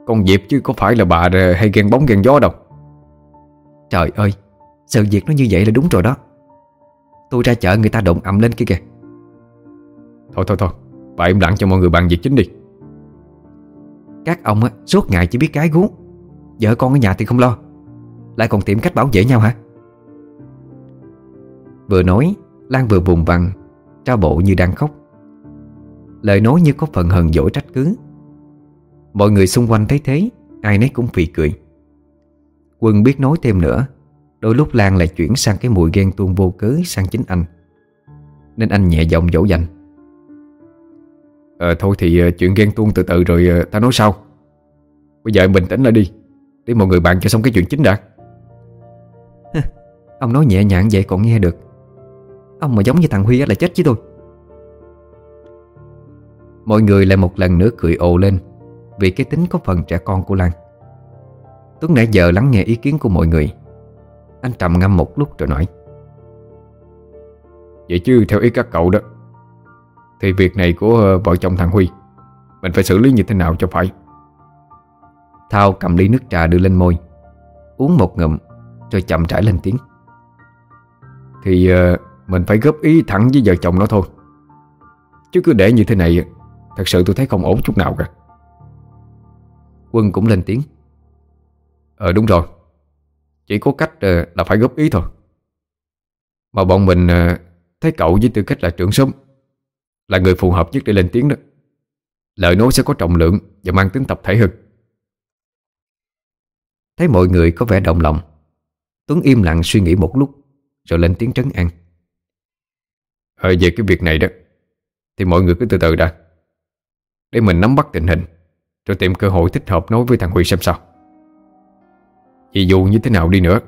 Con Diệp chứ có phải là bà hay ghen bóng ghen gió đâu. Trời ơi Sự việc nó như vậy là đúng rồi đó. Tôi ra chợ người ta động ầm lên kia kìa. Thôi thôi thôi Bà im lặng cho mọi người bàn việc chính đi các ông á, suốt ngày chỉ biết cái gú. Vợ con ở nhà thì không lo. Lại còn tìm cách bảo vệ nhau hả? Vừa nói Lan vừa vùng vằng Tra bộ như đang khóc. Lời nói như có phần hờn dỗi trách cứ. Mọi người xung quanh thấy thế Ai nấy cũng phì cười. Quân biết nói thêm nữa Đôi lúc Lan lại chuyển sang cái mùi ghen tuông vô cớ sang chính anh. Nên anh nhẹ giọng dỗ dành. Ờ thôi thì ờ, chuyện ghen tuông từ từ rồi ờ, ta nói sau. Bây giờ bình tĩnh lại đi Để mọi người bàn cho xong cái chuyện chính đã. Ông nói nhẹ nhàng vậy còn nghe được. Ông mà giống như thằng Huy là chết chứ tôi Mọi người lại một lần nữa cười ồ lên Vì cái tính có phần trẻ con của Lan. Tuấn nãy giờ lắng nghe ý kiến của mọi người. Anh trầm ngâm một lúc rồi nói. Vậy chứ theo ý các cậu đó Thì việc này của ờ, vợ chồng thằng Huy Mình phải xử lý như thế nào cho phải? Thao cầm ly nước trà đưa lên môi Uống một ngụm Rồi chậm rãi lên tiếng. Thì uh, mình phải góp ý thẳng với vợ chồng nó thôi. Chứ cứ để như thế này Thật sự tôi thấy không ổn chút nào cả. Quân cũng lên tiếng. Ờ đúng rồi. Chỉ có cách uh, là phải góp ý thôi. Mà bọn mình uh, Thấy cậu với tư cách là trưởng sống là người phù hợp nhất để lên tiếng đó. Lời nói sẽ có trọng lượng Và mang tính tập thể hơn. Thấy mọi người có vẻ động lòng, Tuấn im lặng suy nghĩ một lúc, Rồi lên tiếng trấn an. Ờ về cái việc này đó, Thì mọi người cứ từ từ đã. Để mình nắm bắt tình hình, Rồi tìm cơ hội thích hợp nói với thằng Huy xem sao. Vì dù như thế nào đi nữa,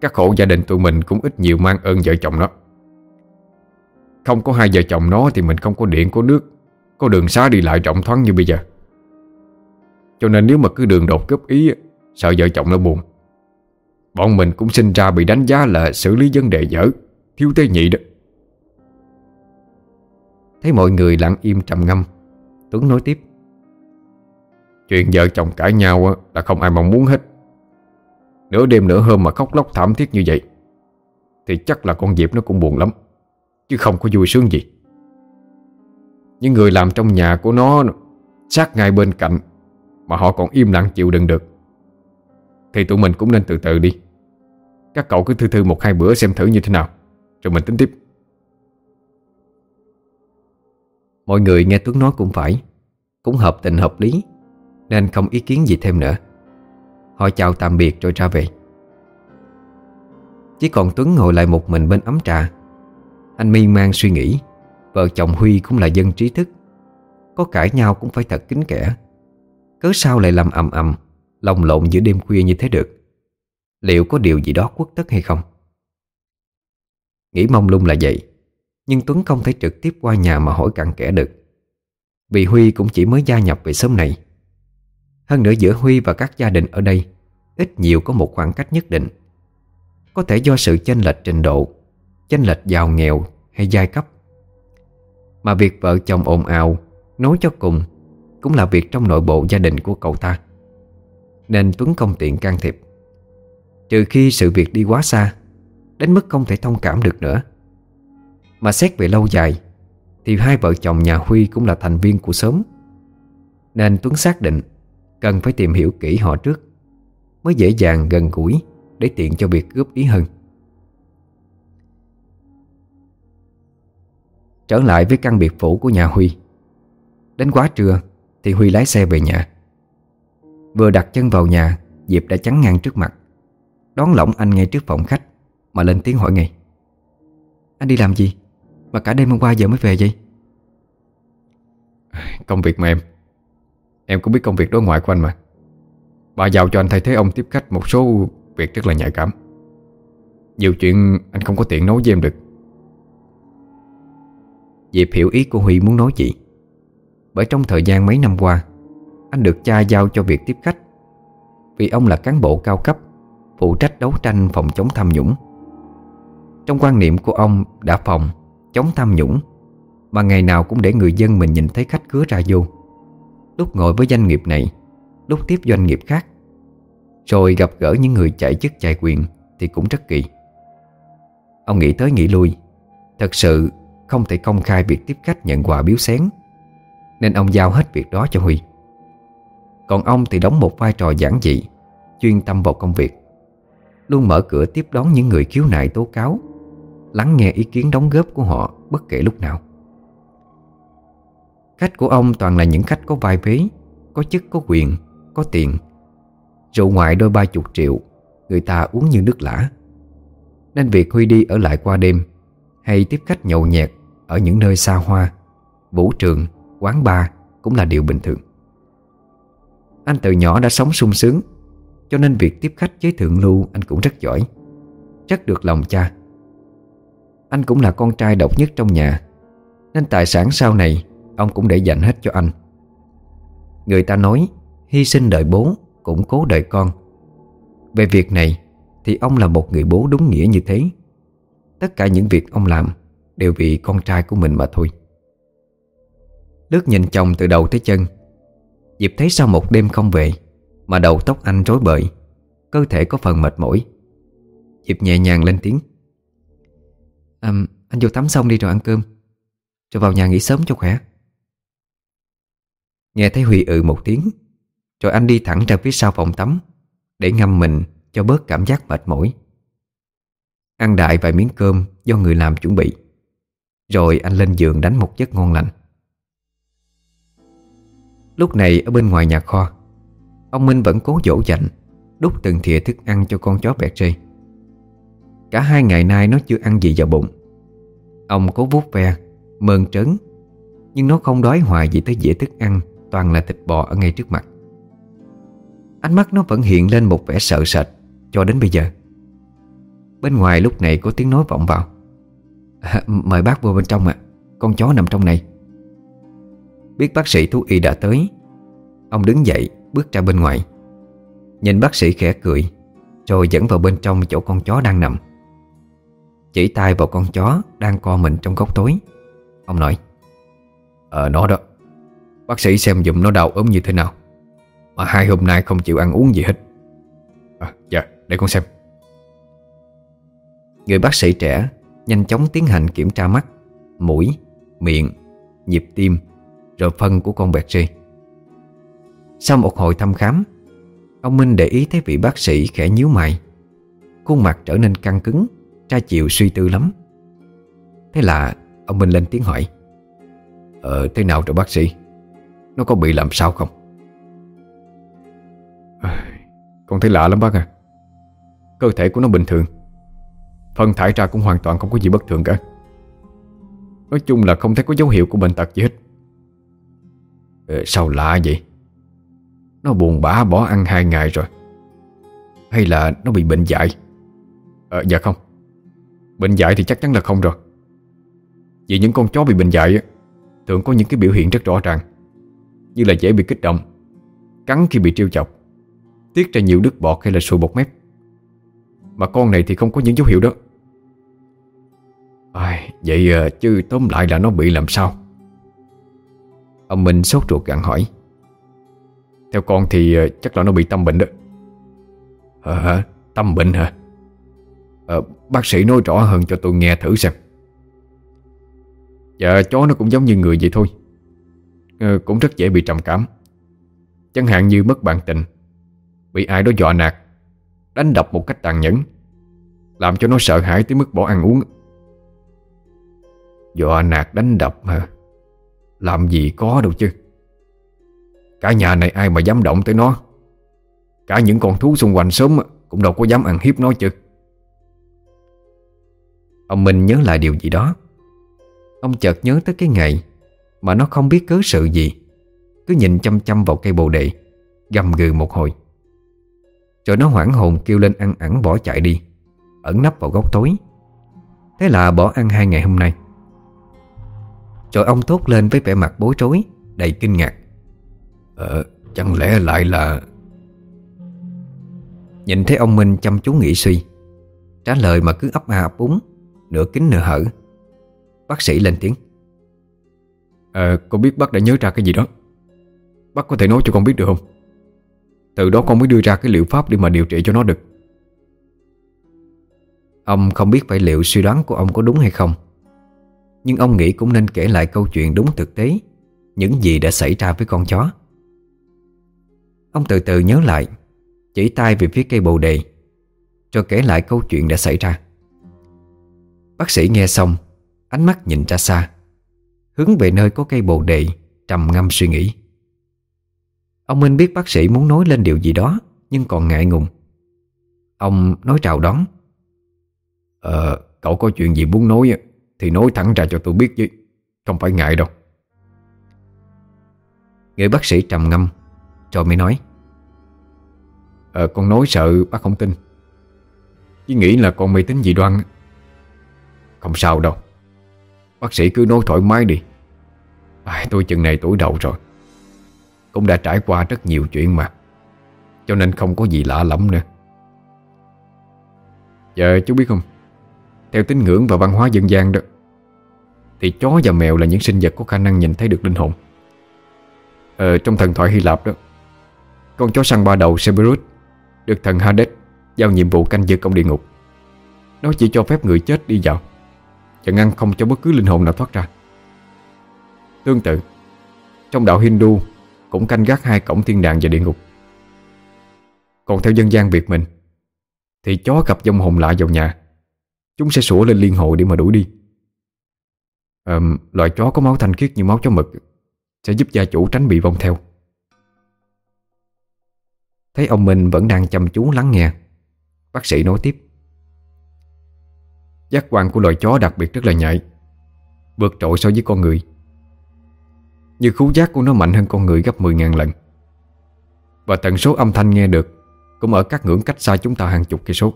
Các hộ gia đình tụi mình cũng ít nhiều mang ơn vợ chồng nó không có hai vợ chồng nó Thì mình không có điện, có nước Có đường xá đi lại rộng thoáng như bây giờ. Cho nên nếu mà cứ đường đột cấp ý Sợ vợ chồng nó buồn. Bọn mình cũng sinh ra bị đánh giá là xử lý vấn đề dở Thiếu tế nhị đó. Thấy mọi người lặng im trầm ngâm Tuấn nói tiếp. Chuyện vợ chồng cãi nhau là không ai mong muốn hết. Nửa đêm nửa hôm mà khóc lóc thảm thiết như vậy Thì chắc là con Diệp nó cũng buồn lắm. Chứ không có vui sướng gì. Những người làm trong nhà của nó Sát ngay bên cạnh Mà họ còn im lặng chịu đựng được. Thì tụi mình cũng nên từ từ đi. Các cậu cứ thư thư một hai bữa xem thử như thế nào, Rồi mình tính tiếp. Mọi người nghe Tuấn nói cũng phải, Cũng hợp tình hợp lý, Nên không ý kiến gì thêm nữa. Họ chào tạm biệt rồi ra về. Chỉ còn Tuấn ngồi lại một mình bên ấm trà. Anh miên man suy nghĩ. Vợ chồng Huy cũng là dân trí thức. Có cãi nhau cũng phải thật kính kẻ. Cớ sao lại làm ầm ầm, lồng lộn giữa đêm khuya như thế được? Liệu có điều gì đó quất tất hay không? Nghĩ mong lung là vậy, Nhưng Tuấn không thể trực tiếp qua nhà mà hỏi cặn kẽ được. Vì Huy cũng chỉ mới gia nhập về sớm này. Hơn nữa giữa Huy và các gia đình ở đây, Ít nhiều có một khoảng cách nhất định. Có thể do sự chênh lệch trình độ Chênh lệch giàu nghèo hay giai cấp. Mà việc vợ chồng ồn ào Nói cho cùng Cũng là việc trong nội bộ gia đình của cậu ta. Nên Tuấn không tiện can thiệp. Trừ khi sự việc đi quá xa, Đến mức không thể thông cảm được nữa. Mà xét về lâu dài, Thì hai vợ chồng nhà Huy cũng là thành viên của xóm Nên Tuấn xác định Cần phải tìm hiểu kỹ họ trước, Mới dễ dàng gần gũi Để tiện cho việc góp ý hơn. Trở lại với căn biệt phủ của nhà Huy. Đến quá trưa Thì Huy lái xe về nhà. Vừa đặt chân vào nhà, Diệp đã chắn ngang trước mặt. Đón lỏng anh ngay trước phòng khách, Mà lên tiếng hỏi ngay. Anh đi làm gì? Mà cả đêm hôm qua giờ mới về vậy? Công việc mà em. Em cũng biết công việc đối ngoại của anh mà. Bà giao cho anh thay thế ông tiếp khách Một số việc rất là nhạy cảm. Nhiều chuyện anh không có tiện nói với em được. Diệp hiểu ý của Huy muốn nói gì. Bởi trong thời gian mấy năm qua, Anh được cha giao cho việc tiếp khách. Vì ông là cán bộ cao cấp, Phụ trách đấu tranh phòng chống tham nhũng. Trong quan niệm của ông đã phòng, Chống tham nhũng, Mà ngày nào cũng để người dân mình nhìn thấy khách cứa ra vô. Lúc ngồi với doanh nghiệp này, Lúc tiếp doanh nghiệp khác, Rồi gặp gỡ những người chạy chức chạy quyền Thì cũng rất kỳ. Ông nghĩ tới nghĩ lui, Thật sự không thể công khai việc tiếp khách nhận quà biếu xén. Nên ông giao hết việc đó cho Huy. Còn ông thì đóng một vai trò giản dị, Chuyên tâm vào công việc. Luôn mở cửa tiếp đón những người khiếu nại tố cáo, Lắng nghe ý kiến đóng góp của họ bất kể lúc nào. Khách của ông toàn là những khách có vai vế, Có chức, có quyền, Có tiền. Rượu ngoại đôi ba chục triệu, Người ta uống như nước lã. Nên việc Huy đi ở lại qua đêm, Hay tiếp khách nhậu nhẹt ở những nơi xa hoa Vũ trường, quán bar Cũng là điều bình thường. Anh từ nhỏ đã sống sung sướng Cho nên việc tiếp khách với thượng lưu Anh cũng rất giỏi Rất được lòng cha. Anh cũng là con trai độc nhất trong nhà Nên tài sản sau này Ông cũng để dành hết cho anh. Người ta nói Hy sinh đời bố Củng cố đời con. Về việc này Thì ông là một người bố đúng nghĩa như thế. Tất cả những việc ông làm Đều vì con trai của mình mà thôi. Lướt nhìn chồng từ đầu tới chân. Diệp thấy sau một đêm không về Mà đầu tóc anh rối bời Cơ thể có phần mệt mỏi. Diệp nhẹ nhàng lên tiếng. À, Anh vô tắm xong đi rồi ăn cơm. Rồi vào nhà nghỉ sớm cho khỏe. Nghe thấy Huy ừ một tiếng Rồi anh đi thẳng ra phía sau phòng tắm Để ngâm mình cho bớt cảm giác mệt mỏi. Ăn đại vài miếng cơm do người làm chuẩn bị. Rồi anh lên giường đánh một giấc ngon lành. Lúc này ở bên ngoài nhà kho, Ông Minh vẫn cố dỗ dành, Đút từng thìa thức ăn cho con chó bẹt rê Cả hai ngày nay nó chưa ăn gì vào bụng. Ông cố vuốt ve, Mơn trớn, Nhưng nó không đói hoài gì tới dĩa thức ăn Toàn là thịt bò ở ngay trước mặt. Ánh mắt nó vẫn hiện lên một vẻ sợ sệt Cho đến bây giờ. Bên ngoài lúc này có tiếng nói vọng vào à, Mời bác vô bên trong ạ. Con chó nằm trong này. Biết bác sĩ thú y đã tới Ông đứng dậy bước ra bên ngoài. Nhìn bác sĩ khẽ cười Rồi dẫn vào bên trong chỗ con chó đang nằm. Chỉ tay vào con chó Đang co mình trong góc tối. Ông nói Ờ nó đó. Bác sĩ xem dùm nó đau ốm như thế nào. Mà hai hôm nay không chịu ăn uống gì hết. À dạ để con xem. Người bác sĩ trẻ Nhanh chóng tiến hành kiểm tra mắt Mũi, miệng, nhịp tim Rồi phân của con bẹt rê Sau một hồi thăm khám Ông Minh để ý thấy vị bác sĩ khẽ nhíu mày. Khuôn mặt trở nên căng cứng Tra chịu suy tư lắm. Thế là ông Minh lên tiếng hỏi Ờ thế nào rồi bác sĩ? Nó có bị làm sao không? Con thấy lạ lắm bác à. Cơ thể của nó bình thường. Phân thải ra cũng hoàn toàn không có gì bất thường cả. Nói chung là không thấy có dấu hiệu của bệnh tật gì hết. Ừ, Sao lạ vậy? Nó buồn bã bỏ ăn hai ngày rồi. Hay là nó bị bệnh dại? À, dạ không. Bệnh dại thì chắc chắn là không rồi. Vì những con chó bị bệnh dại Thường có những cái biểu hiện rất rõ ràng. Như là dễ bị kích động Cắn khi bị trêu chọc Tiết ra nhiều đứt bọt hay là sùi bọt mép. Mà con này thì không có những dấu hiệu đó à, Vậy ờ, chứ tóm lại là nó bị làm sao? Ông Minh sốt ruột gặn hỏi. Theo con thì ờ, chắc là nó bị tâm bệnh đó. Ờ, hả? Tâm bệnh hả? À, bác sĩ nói rõ hơn cho tôi nghe thử xem. Dạ chó nó cũng giống như người vậy thôi. À, Cũng rất dễ bị trầm cảm. Chẳng hạn như mất bạn tình. Bị ai đó dọa nạt. Đánh đập một cách tàn nhẫn. Làm cho nó sợ hãi tới mức bỏ ăn uống. Dọa nạt đánh đập hả? Làm gì có đâu chứ. Cả nhà này ai mà dám động tới nó? Cả những con thú xung quanh sớm Cũng đâu có dám ăn hiếp nó chứ. Ông Minh nhớ lại điều gì đó. Ông chợt nhớ tới cái ngày Mà nó không biết cớ sự gì. Cứ nhìn chăm chăm vào cây bồ đề, Gầm gừ một hồi. Rồi nó hoảng hồn kêu lên ăn ẳng bỏ chạy đi, Ẩn nấp vào góc tối. Thế là bỏ ăn hai ngày hôm nay. Rồi ông thốt lên với vẻ mặt bối rối Đầy kinh ngạc. Ờ, chẳng lẽ lại là Nhìn thấy ông Minh chăm chú nghĩ suy Trả lời mà cứ ấp a ấp úng Nửa kính nửa hở. Bác sĩ lên tiếng. Ờ, con biết bác đã nhớ ra cái gì đó. Bác có thể nói cho con biết được không? Từ đó con mới đưa ra cái liệu pháp để mà điều trị cho nó được. Ông không biết phải liệu suy đoán của ông có đúng hay không nhưng ông nghĩ cũng nên kể lại câu chuyện đúng thực tế Những gì đã xảy ra với con chó. Ông từ từ nhớ lại Chỉ tay về phía cây bồ đề Rồi kể lại câu chuyện đã xảy ra. Bác sĩ nghe xong Ánh mắt nhìn ra xa Hướng về nơi có cây bồ đề Trầm ngâm suy nghĩ. Ông Minh biết bác sĩ muốn nói lên điều gì đó Nhưng còn ngại ngùng. Ông nói chào đón Ờ, cậu có chuyện gì muốn nói thì nói thẳng ra cho tôi biết chứ Không phải ngại đâu. Người bác sĩ trầm ngâm Rồi mới nói Ờ, con nói sợ bác không tin. Chỉ nghĩ là con mê tính dị đoan Không sao đâu. Bác sĩ cứ nói thoải mái đi. À, Tôi chừng này tuổi đầu rồi. Cũng đã trải qua rất nhiều chuyện mà Cho nên không có gì lạ lắm nữa. Giờ chú biết không? Theo tín ngưỡng và văn hóa dân gian đó Thì chó và mèo là những sinh vật có khả năng nhìn thấy được linh hồn. Ờ, trong thần thoại Hy Lạp đó Con chó săn ba đầu Cerberus Được thần Hades Giao nhiệm vụ canh giữ công địa ngục. Nó chỉ cho phép người chết đi vào Và ngăn không cho bất cứ linh hồn nào thoát ra. Tương tự Trong đạo Hindu Cũng canh gác hai cổng thiên đàng và địa ngục. Còn theo dân gian Việt mình Thì chó gặp dông hồn lạ vào nhà Chúng sẽ sủa lên liên hội để mà đuổi đi. À, Loại chó có máu thanh khiết như máu chó mực Sẽ giúp gia chủ tránh bị vong theo. Thấy ông Minh vẫn đang chăm chú lắng nghe Bác sĩ nói tiếp. Giác quan của loài chó đặc biệt rất là nhạy Vượt trội so với con người. Như khú giác của nó mạnh hơn con người gấp 10.000 lần. Và tần số âm thanh nghe được Cũng ở các ngưỡng cách xa chúng ta hàng chục cây số.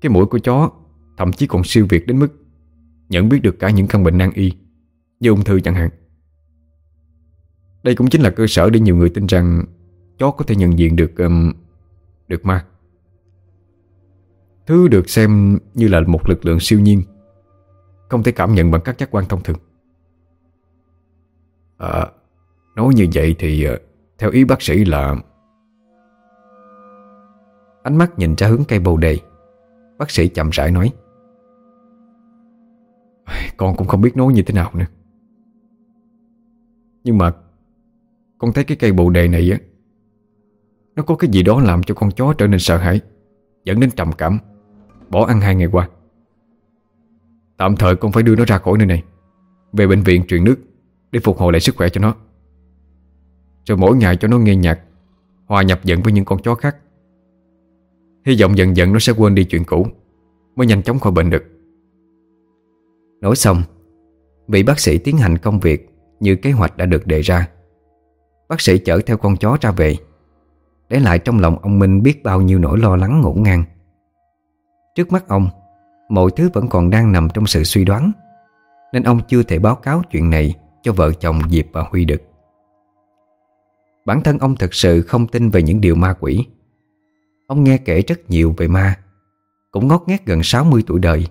Cái mũi của chó Thậm chí còn siêu việt đến mức Nhận biết được cả những căn bệnh nan y Như ung thư chẳng hạn. Đây cũng chính là cơ sở để nhiều người tin rằng Chó có thể nhận diện được um, Được ma. Thứ được xem như là một lực lượng siêu nhiên Không thể cảm nhận bằng các giác quan thông thường. À Nói như vậy thì ờ, Theo ý bác sĩ là Ánh mắt nhìn ra hướng cây bồ đề Bác sĩ chậm rãi nói. Con cũng không biết nói như thế nào nữa. Nhưng mà Con thấy cái cây bồ đề này á, Nó có cái gì đó làm cho con chó trở nên sợ hãi, Dẫn đến trầm cảm, Bỏ ăn hai ngày qua. Tạm thời con phải đưa nó ra khỏi nơi này, Về bệnh viện truyền nước Để phục hồi lại sức khỏe cho nó. Rồi mỗi ngày cho nó nghe nhạc, Hòa nhập dần với những con chó khác. Hy vọng dần dần nó sẽ quên đi chuyện cũ, Mới nhanh chóng khỏi bệnh được. Nói xong, Vị bác sĩ tiến hành công việc Như kế hoạch đã được đề ra. Bác sĩ chở theo con chó ra về, Để lại trong lòng ông Minh biết bao nhiêu nỗi lo lắng ngổn ngang. Trước mắt ông, Mọi thứ vẫn còn đang nằm trong sự suy đoán, Nên ông chưa thể báo cáo chuyện này Cho vợ chồng Diệp và Huy được. Bản thân ông thật sự không tin về những điều ma quỷ. Ông nghe kể rất nhiều về ma, Cũng ngót nghét gần 60 tuổi đời.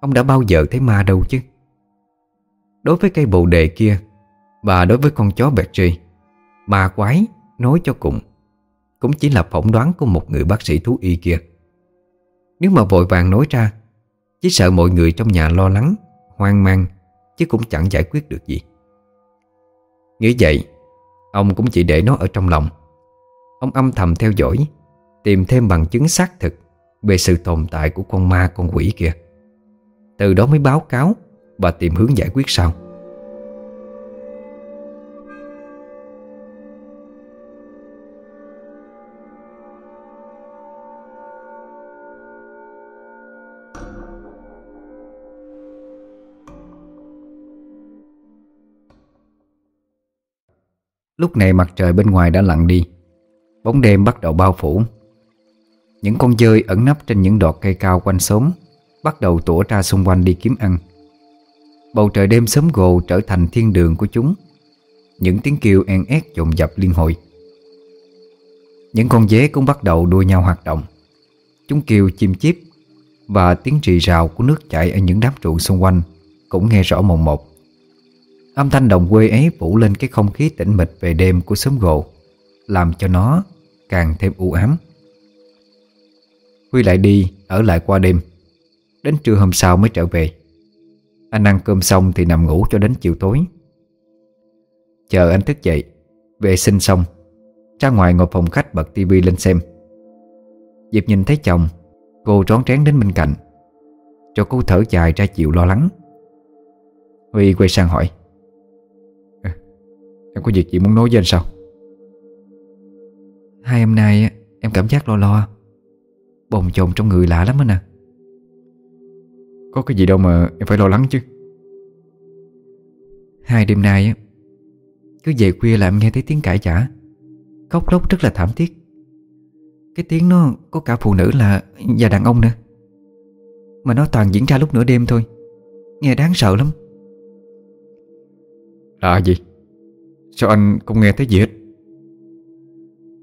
Ông đã bao giờ thấy ma đâu chứ? Đối với cây bồ đề kia Và đối với con chó bẹt trì, Ma quái nói cho cùng Cũng chỉ là phỏng đoán của một người bác sĩ thú y kia. Nếu mà vội vàng nói ra, Chỉ sợ mọi người trong nhà lo lắng, Hoang mang, Chứ cũng chẳng giải quyết được gì. Nghĩ vậy, Ông cũng chỉ để nó ở trong lòng. Ông âm thầm theo dõi, Tìm thêm bằng chứng xác thực Về sự tồn tại của con ma, con quỷ kia. Từ đó mới báo cáo Và tìm hướng giải quyết sau. Lúc này mặt trời bên ngoài đã lặn đi. Bóng đêm bắt đầu bao phủ. Những con dơi ẩn nấp trên những đọt cây cao quanh xóm. Bắt đầu tủa ra xung quanh đi kiếm ăn. Bầu trời đêm sớm gồ trở thành thiên đường của chúng. Những tiếng kêu en ét dồn dập liên hồi. Những con dế cũng bắt đầu đua nhau hoạt động. Chúng kêu chim chiếp Và tiếng rì rào của nước chảy ở những đám trụ xung quanh Cũng nghe rõ mồn một. Âm thanh đồng quê ấy phủ lên cái không khí tĩnh mịch về đêm của xóm gồ Làm cho nó càng thêm u ám. Huy lại đi, ở lại qua đêm. Đến trưa hôm sau mới trở về. Anh ăn cơm xong thì nằm ngủ cho đến chiều tối. Chờ anh thức dậy, Vệ sinh xong, Ra ngoài ngồi phòng khách bật tivi lên xem. Diệp nhìn thấy chồng, Cô trón trén đến bên cạnh. Cho cô thở dài ra chịu lo lắng. Huy quay sang hỏi ờ, Em có việc gì muốn nói với anh sao? Hai hôm nay em cảm giác lo lo, Bồn chồn trong người lạ lắm anh à. Có cái gì đâu mà em phải lo lắng chứ. Hai đêm nay Cứ về khuya là em nghe thấy tiếng cãi trả Khóc lóc rất là thảm thiết. Cái tiếng nó có cả phụ nữ là Và đàn ông nữa. Mà nó toàn diễn ra lúc nửa đêm thôi. Nghe đáng sợ lắm. Là gì Sao anh không nghe thấy gì hết?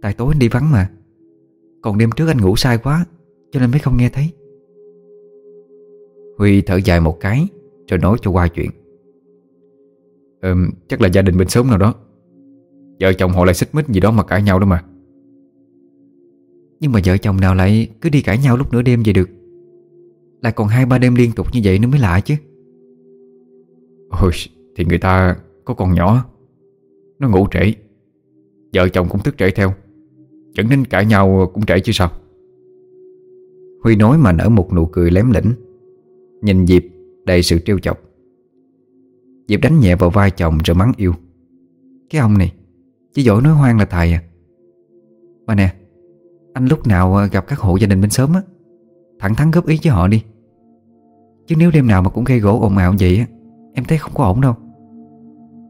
Tại tối anh đi vắng mà. Còn đêm trước anh ngủ sai quá Cho nên mới không nghe thấy Huy thở dài một cái Rồi nói cho qua chuyện. Ừ, chắc là gia đình bên sớm nào đó. Vợ chồng họ lại xích mích gì đó mà cãi nhau đó mà. Nhưng mà vợ chồng nào lại cứ đi cãi nhau lúc nửa đêm vậy được? Lại còn hai ba đêm liên tục như vậy nữa mới lạ chứ. Ôi, thì người ta có con nhỏ nó ngủ trễ. Vợ chồng cũng thức trễ theo. Chẳng nên cãi nhau cũng trễ chứ sao? Huy nói mà nở một nụ cười lém lĩnh Nhìn Diệp đầy sự trêu chọc. Diệp đánh nhẹ vào vai chồng rồi mắng yêu. Cái ông này Chỉ giỏi nói hoang là thầy à. Mà nè Anh lúc nào gặp các hộ gia đình bên sớm á Thẳng thắn góp ý với họ đi. Chứ nếu đêm nào mà cũng gây gỗ ồn ào vậy á Em thấy không có ổn đâu.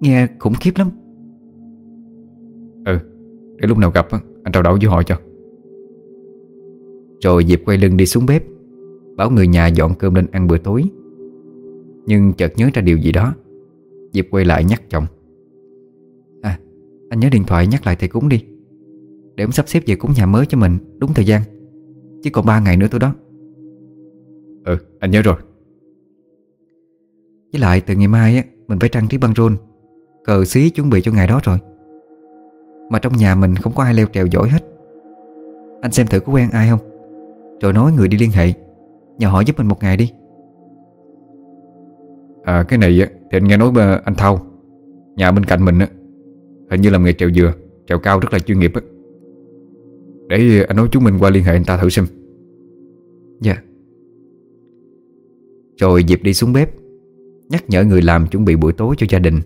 Nghe khủng khiếp lắm. Ừ Để lúc nào gặp anh trao đổi với họ cho. Rồi Diệp quay lưng đi xuống bếp Bảo người nhà dọn cơm lên ăn bữa tối. Nhưng chợt nhớ ra điều gì đó. Diệp quay lại nhắc chồng. À Anh nhớ điện thoại nhắc lại thầy cúng đi. Để ông sắp xếp về cúng nhà mới cho mình, Đúng thời gian. Chứ còn 3 ngày nữa thôi đó. Ừ anh nhớ rồi. Với lại từ ngày mai á, Mình phải trang trí băng rôn. Cờ xí chuẩn bị cho ngày đó rồi. Mà trong nhà mình không có ai leo trèo giỏi hết. Anh xem thử có quen ai không? Rồi nói người đi liên hệ. Nhờ họ giúp mình một ngày đi. À cái này thì anh nghe nói anh Thao Nhà bên cạnh mình Hình như làm nghề trèo dừa Trèo cao rất là chuyên nghiệp á. Để anh nói chúng mình qua liên hệ anh ta thử xem. Dạ. Rồi Diệp đi xuống bếp Nhắc nhở người làm chuẩn bị buổi tối cho gia đình.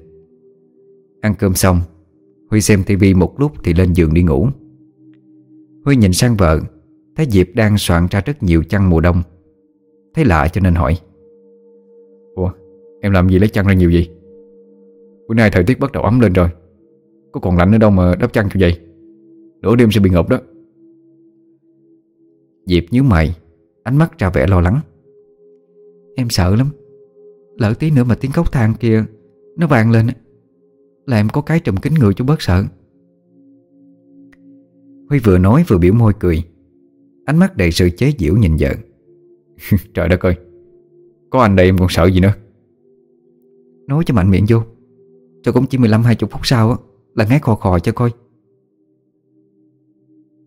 Ăn cơm xong Huy xem tivi một lúc thì lên giường đi ngủ. Huy nhìn sang vợ Thấy Diệp đang soạn ra rất nhiều chăn mùa đông Thấy lạ cho nên hỏi. Ủa, em làm gì lấy chăn ra nhiều gì Bữa nay thời tiết bắt đầu ấm lên rồi. Có còn lạnh nữa đâu mà đắp chăn kiểu vậy? Nửa đêm sẽ bị ngộp đó. Diệp nhíu mày, Ánh mắt ra vẻ lo lắng. Em sợ lắm. Lỡ tí nữa mà tiếng cốc than kia Nó vang lên là em có cái trùm kính người cho bớt sợ. Huy vừa nói vừa biểu môi cười. Ánh mắt đầy sự chế giễu nhìn vợ. Trời đất ơi, Có anh đây em còn sợ gì nữa. Nói cho mạnh miệng vô, Cho cũng chỉ 15-20 phút sau á, Là ngái khò khò cho coi.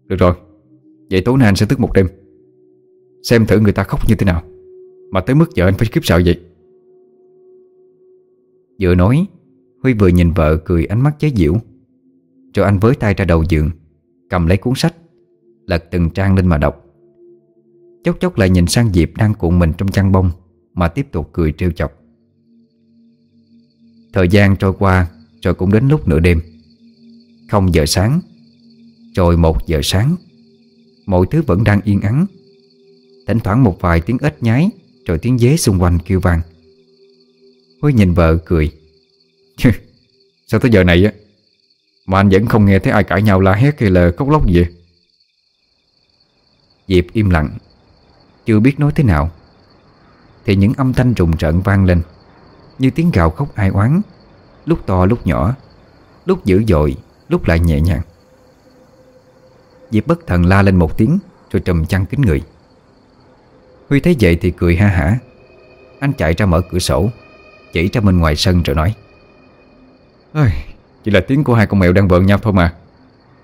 Được rồi, Vậy tối nay anh sẽ thức một đêm. Xem thử người ta khóc như thế nào, Mà tới mức vợ anh phải kiếp sợ vậy. Vừa nói, Huy vừa nhìn vợ cười ánh mắt chế giễu. Rồi anh với tay ra đầu giường, Cầm lấy cuốn sách, Lật từng trang lên mà đọc. Chốc chốc lại nhìn sang Diệp đang cuộn mình trong chăn bông, Mà tiếp tục cười trêu chọc. Thời gian trôi qua, Rồi cũng đến lúc nửa đêm. Không giờ sáng, Rồi một giờ sáng. Mọi thứ vẫn đang yên ắng. Thỉnh thoảng một vài tiếng ếch nhái, Rồi tiếng dế xung quanh kêu vang. Huy nhìn vợ cười. cười Sao tới giờ này á? Mà anh vẫn không nghe thấy ai cãi nhau la hét hay là khóc lóc gì Diệp im lặng. Chưa biết nói thế nào. Thì những âm thanh rùng rợn vang lên Như tiếng gào khóc ai oán Lúc to lúc nhỏ Lúc dữ dội Lúc lại nhẹ nhàng. Diệp bất thần la lên một tiếng Rồi trùm chăn kính người. Huy thấy vậy thì cười ha hả. Anh chạy ra mở cửa sổ Chỉ ra bên ngoài sân rồi nói. Ôi, Chỉ là tiếng của hai con mèo đang vợn nhau thôi mà.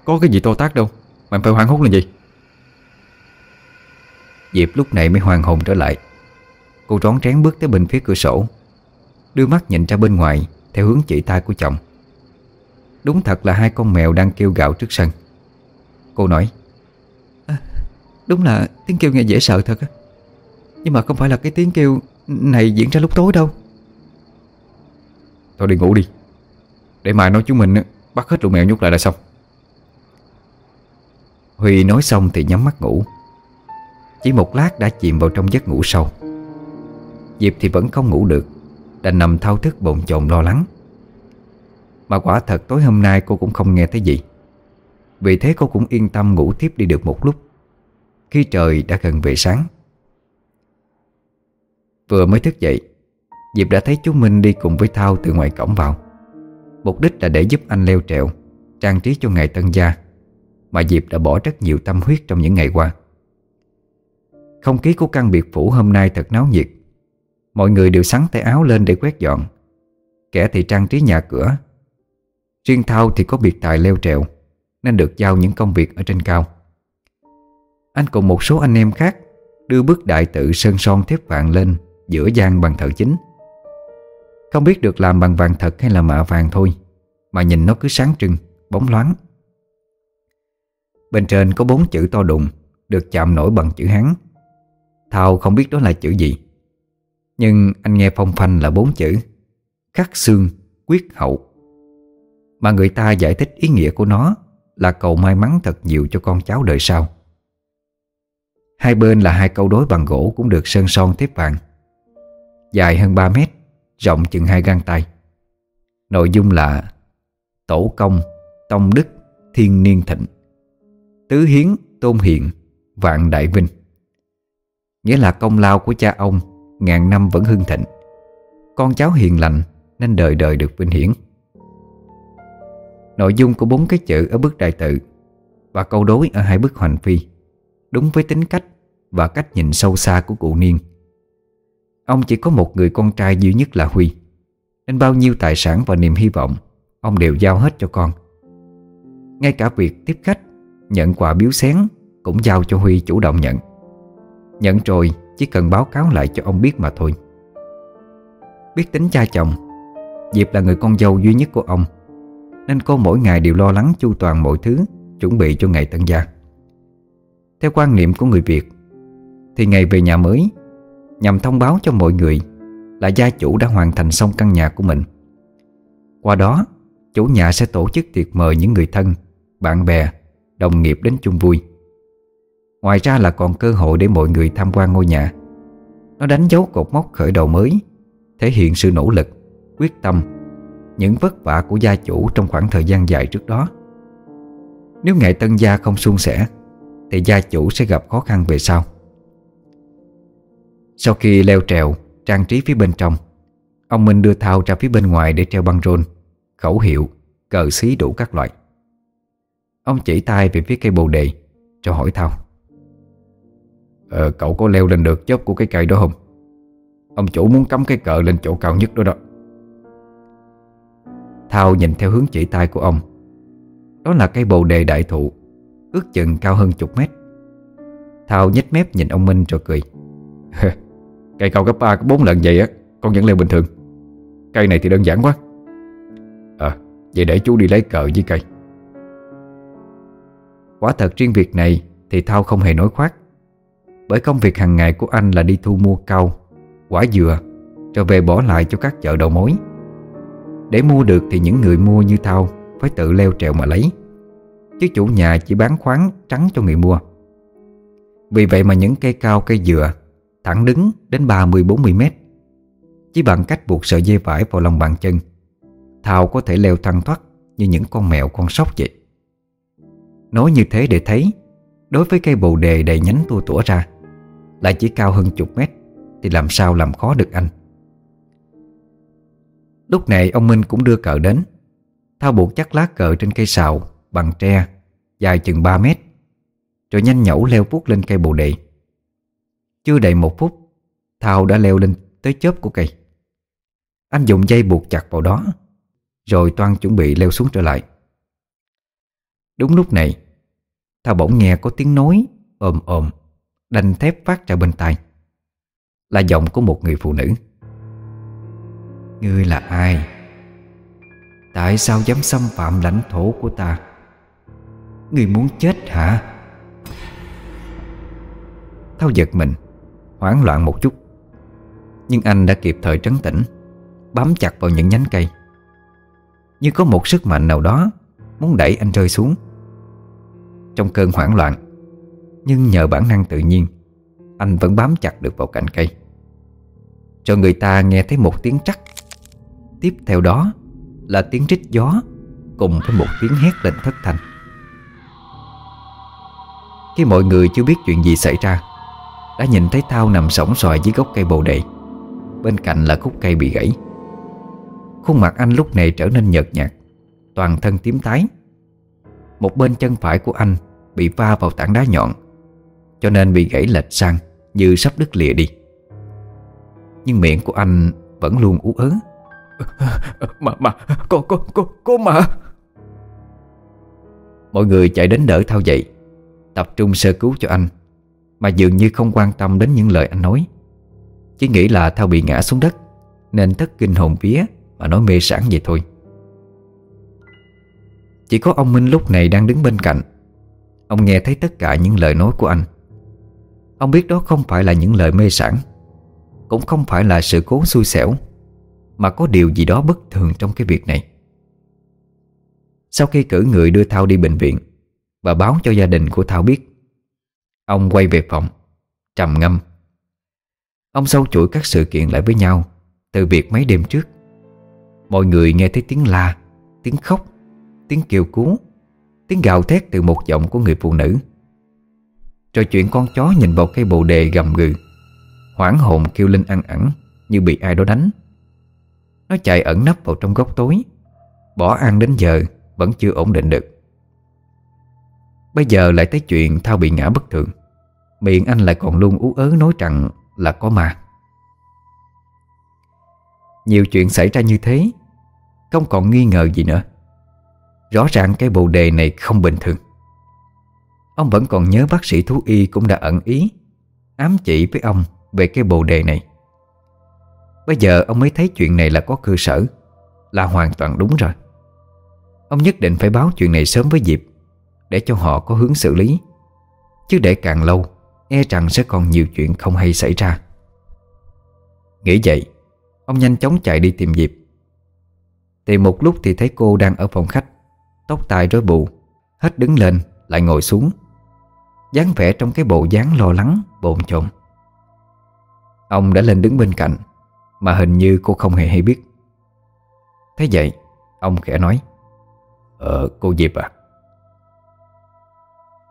Có cái gì to tác đâu Mà phải hoảng hốt là gì? Diệp lúc này mới hoàn hồn trở lại. Cô rón rén bước tới bên phía cửa sổ Đưa mắt nhìn ra bên ngoài Theo hướng chỉ tay của chồng. Đúng thật là hai con mèo đang kêu gạo trước sân. Cô nói à, Đúng là tiếng kêu nghe dễ sợ thật á. Nhưng mà không phải là cái tiếng kêu này diễn ra lúc tối đâu. Thôi đi ngủ đi. Để mai nói chúng mình bắt hết tụi mèo nhốt lại là xong. Huy nói xong thì nhắm mắt ngủ chỉ một lát đã chìm vào trong giấc ngủ sâu. Diệp thì vẫn không ngủ được, Đành nằm thao thức bồn chồn lo lắng. Mà quả thật tối hôm nay cô cũng không nghe thấy gì. Vì thế cô cũng yên tâm ngủ tiếp đi được một lúc, Khi trời đã gần về sáng. Vừa mới thức dậy, Diệp đã thấy chú Minh đi cùng với Thao từ ngoài cổng vào. Mục đích là để giúp anh leo trèo, Trang trí cho ngày tân gia, Mà Diệp đã bỏ rất nhiều tâm huyết trong những ngày qua. Không khí của căn biệt phủ hôm nay thật náo nhiệt. Mọi người đều sắn tay áo lên để quét dọn. Kẻ thì trang trí nhà cửa. Riêng Thao thì có biệt tài leo trèo, Nên được giao những công việc ở trên cao. Anh cùng một số anh em khác Đưa bức đại tự sơn son thép vàng lên Giữa gian bằng thợ chính. Không biết được làm bằng vàng thật hay là mạ vàng thôi, Mà nhìn nó cứ sáng trưng, Bóng loáng. Bên trên có bốn chữ to đùng, Được chạm nổi bằng chữ Hán. Thao không biết đó là chữ gì. Nhưng anh nghe phong phanh là bốn chữ. Khắc xương quyết hậu. Mà người ta giải thích ý nghĩa của nó Là cầu may mắn thật nhiều cho con cháu đời sau. Hai bên là hai câu đối bằng gỗ Cũng được sơn son thép vàng Dài hơn 3 mét Rộng chừng hai găng tay. Nội dung là Tổ công, tông đức, thiên niên thịnh. Tứ hiến, tôn hiện vạn đại vinh. Nghĩa là công lao của cha ông, Ngàn năm vẫn hưng thịnh. Con cháu hiền lành Nên đời đời được vinh hiển. Nội dung của bốn cái chữ ở bức đại tự Và câu đối ở hai bức hoành phi Đúng với tính cách Và cách nhìn sâu xa của cụ Niên. Ông chỉ có một người con trai duy nhất là Huy, Nên bao nhiêu tài sản và niềm hy vọng Ông đều giao hết cho con. Ngay cả việc tiếp khách, Nhận quà biếu xén Cũng giao cho Huy chủ động nhận. Nhận rồi, chỉ cần báo cáo lại cho ông biết mà thôi. Biết tính cha chồng, Diệp là người con dâu duy nhất của ông, Nên cô mỗi ngày đều lo lắng chu toàn mọi thứ, Chuẩn bị cho ngày tân gia. Theo quan niệm của người Việt, Thì ngày về nhà mới, Nhằm thông báo cho mọi người Là gia chủ đã hoàn thành xong căn nhà của mình. Qua đó, Chủ nhà sẽ tổ chức tiệc mời những người thân, Bạn bè, Đồng nghiệp đến chung vui. Ngoài ra là còn cơ hội để mọi người tham quan ngôi nhà. Nó đánh dấu cột mốc khởi đầu mới, Thể hiện sự nỗ lực, Quyết tâm, Những vất vả của gia chủ trong khoảng thời gian dài trước đó. Nếu ngày tân gia không suôn sẻ, Thì gia chủ sẽ gặp khó khăn về sau. Sau khi leo trèo, Trang trí phía bên trong, Ông Minh đưa Thao ra phía bên ngoài để treo băng rôn, Khẩu hiệu, Cờ xí đủ các loại. Ông chỉ tay về phía cây bồ đề, Cho hỏi Thao. Ờ cậu có leo lên được chóp của cái cây đó không? Ông chủ muốn cắm cái cờ lên chỗ cao nhất đó đó. Thao nhìn theo hướng chỉ tay của ông. Đó là cây bồ đề đại thụ, Ước chừng cao hơn chục mét. Thao nhếch mép nhìn ông Minh rồi cười. cười Cây cao gấp 3 có 4 lần vậy á, Con vẫn leo bình thường. Cây này thì đơn giản quá. À vậy để chú đi lấy cờ với cây. Quả thật riêng việc này Thì Thao không hề nói khoác. Bởi công việc hàng ngày của anh là đi thu mua cau Quả dừa, Rồi về bỏ lại cho các chợ đầu mối. Để mua được thì những người mua như Thao Phải tự leo trèo mà lấy. Chứ chủ nhà chỉ bán khoáng trắng cho người mua. Vì vậy mà những cây cao, cây dừa Thẳng đứng đến 30-40 mét. Chỉ bằng cách buộc sợi dây vải vào lòng bàn chân, Thao có thể leo thăng thoát Như những con mèo, con sóc vậy. Nói như thế để thấy, Đối với cây bồ đề đầy nhánh tua tủa ra lại chỉ cao hơn chục mét, Thì làm sao làm khó được anh? Lúc này ông Minh cũng đưa cờ đến, Thao buộc chắc lá cờ trên cây sào Bằng tre Dài chừng 3 mét, Rồi nhanh nhẩu leo vuốt lên cây bồ đề. Chưa đầy một phút, Thao đã leo lên tới chớp của cây. Anh dùng dây buộc chặt vào đó, Rồi toan chuẩn bị leo xuống trở lại. Đúng lúc này, Thao bỗng nghe có tiếng nói ồm ồm. Đanh thép phát ra bên tai Là giọng của một người phụ nữ Ngươi là ai? Tại sao dám xâm phạm lãnh thổ của ta? Ngươi muốn chết hả? Thao giật mình, Hoảng loạn một chút Nhưng anh đã kịp thời trấn tĩnh, Bám chặt vào những nhánh cây Như có một sức mạnh nào đó Muốn đẩy anh rơi xuống Trong cơn hoảng loạn nhưng nhờ bản năng tự nhiên, Anh vẫn bám chặt được vào cành cây. Cho người ta nghe thấy một tiếng trắc. Tiếp theo đó Là tiếng rít gió, Cùng với một tiếng hét lên thất thanh. Khi mọi người chưa biết chuyện gì xảy ra, Đã nhìn thấy Thao nằm sổng xoài dưới gốc cây bồ đề. Bên cạnh là khúc cây bị gãy. Khuôn mặt anh lúc này trở nên nhợt nhạt, Toàn thân tím tái. Một bên chân phải của anh Bị va vào tảng đá nhọn cho nên bị gãy lệch sang Như sắp đứt lìa đi. Nhưng miệng của anh vẫn luôn ú ớ. Mà mà Cô cô cô cô mà. Mọi người chạy đến đỡ Thao dậy Tập trung sơ cứu cho anh Mà dường như không quan tâm đến những lời anh nói. Chỉ nghĩ là Thao bị ngã xuống đất Nên thất kinh hồn vía Mà nói mê sản vậy thôi. Chỉ có ông Minh lúc này đang đứng bên cạnh. Ông nghe thấy tất cả những lời nói của anh Ông biết đó không phải là những lời mê sản Cũng không phải là sự cố xui xẻo, Mà có điều gì đó bất thường trong cái việc này. Sau khi cử người đưa Thao đi bệnh viện Và báo cho gia đình của Thao biết, Ông quay về phòng, Trầm ngâm. Ông sâu chuỗi các sự kiện lại với nhau Từ việc mấy đêm trước. Mọi người nghe thấy tiếng la, Tiếng khóc, Tiếng kêu cứu, Tiếng gào thét từ một giọng của người phụ nữ. Rồi chuyện con chó nhìn vào cây bồ đề gầm gừ. Hoảng hồn kêu lên ăn ẩn, Như bị ai đó đánh. Nó chạy ẩn nấp vào trong góc tối. Bỏ ăn đến giờ, Vẫn chưa ổn định được. Bây giờ lại thấy chuyện Thao bị ngã bất thường. Miệng anh lại còn luôn ú ớ nói rằng Là có ma. Nhiều chuyện xảy ra như thế, Không còn nghi ngờ gì nữa. Rõ ràng cái bồ đề này không bình thường. Ông vẫn còn nhớ bác sĩ thú y cũng đã ẩn ý, Ám chỉ với ông về cái bồ đề này. Bây giờ ông mới thấy chuyện này là có cơ sở, Là hoàn toàn đúng rồi. Ông nhất định phải báo chuyện này sớm với Diệp, Để cho họ có hướng xử lý. Chứ để càng lâu E rằng sẽ còn nhiều chuyện không hay xảy ra. Nghĩ vậy, Ông nhanh chóng chạy đi tìm Diệp. Tìm một lúc thì thấy cô đang ở phòng khách, Tóc tai rối bù, Hết đứng lên, lại ngồi xuống dáng vẻ trong cái bộ dáng lo lắng, bồn chồn. Ông đã lên đứng bên cạnh, Mà hình như cô không hề hay biết. Thế vậy, Ông khẽ nói Ờ cô Diệp à.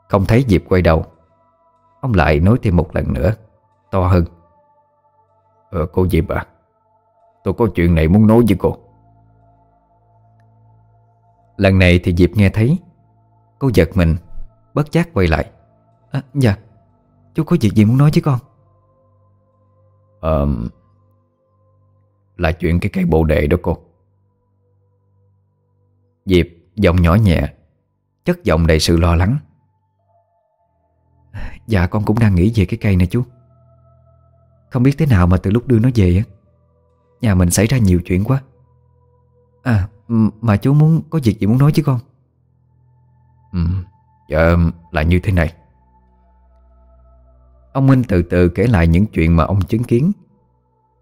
Không thấy Diệp quay đầu, Ông lại nói thêm một lần nữa, To hơn. Ờ cô Diệp à Tôi có chuyện này muốn nói với cô. Lần này thì Diệp nghe thấy, Cô giật mình, Bất giác quay lại à, Dạ. Chú có việc gì muốn nói với con? Ờ Là chuyện cái cây bồ đề đó cô. Diệp giọng nhỏ nhẹ Chất giọng đầy sự lo lắng. Dạ con cũng đang nghĩ về cái cây này chú. Không biết thế nào mà từ lúc đưa nó về á Nhà mình xảy ra nhiều chuyện quá. À mà chú muốn có việc gì muốn nói chứ con? Ừ Dạ là như thế này Ông Minh từ từ kể lại những chuyện mà ông chứng kiến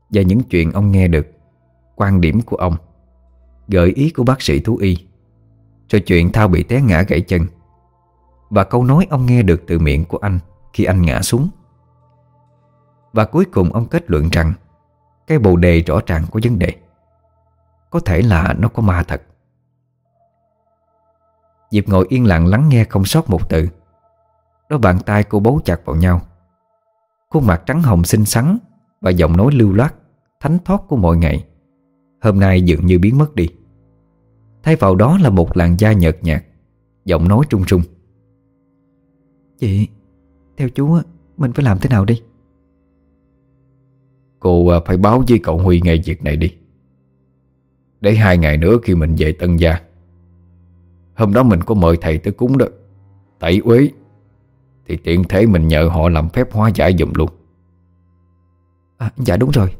Và những chuyện ông nghe được. Quan điểm của ông, Gợi ý của bác sĩ thú y, Rồi chuyện Thao bị té ngã gãy chân. Và câu nói ông nghe được từ miệng của anh Khi anh ngã xuống. Và cuối cùng ông kết luận rằng, Cái bồ đề rõ ràng có vấn đề. Có thể là nó có ma thật. Diệp ngồi yên lặng lắng nghe không sót một từ. Đôi bàn tay cô bấu chặt vào nhau. Khuôn mặt trắng hồng xinh xắn Và giọng nói lưu loát Thánh thoát của mọi ngày. Hôm nay dường như biến mất đi. Thay vào đó là một làn da nhợt nhạt Giọng nói trung trung. Chị Theo chú Mình phải làm thế nào đi? Cô à, phải báo với cậu Huy ngay việc này đi. Để hai ngày nữa khi mình về Tân Gia. Hôm đó mình có mời thầy tới cúng đó. Tẩy uế Thì tiện thể mình nhờ họ làm phép hóa giải dùm luôn. À, Dạ đúng rồi.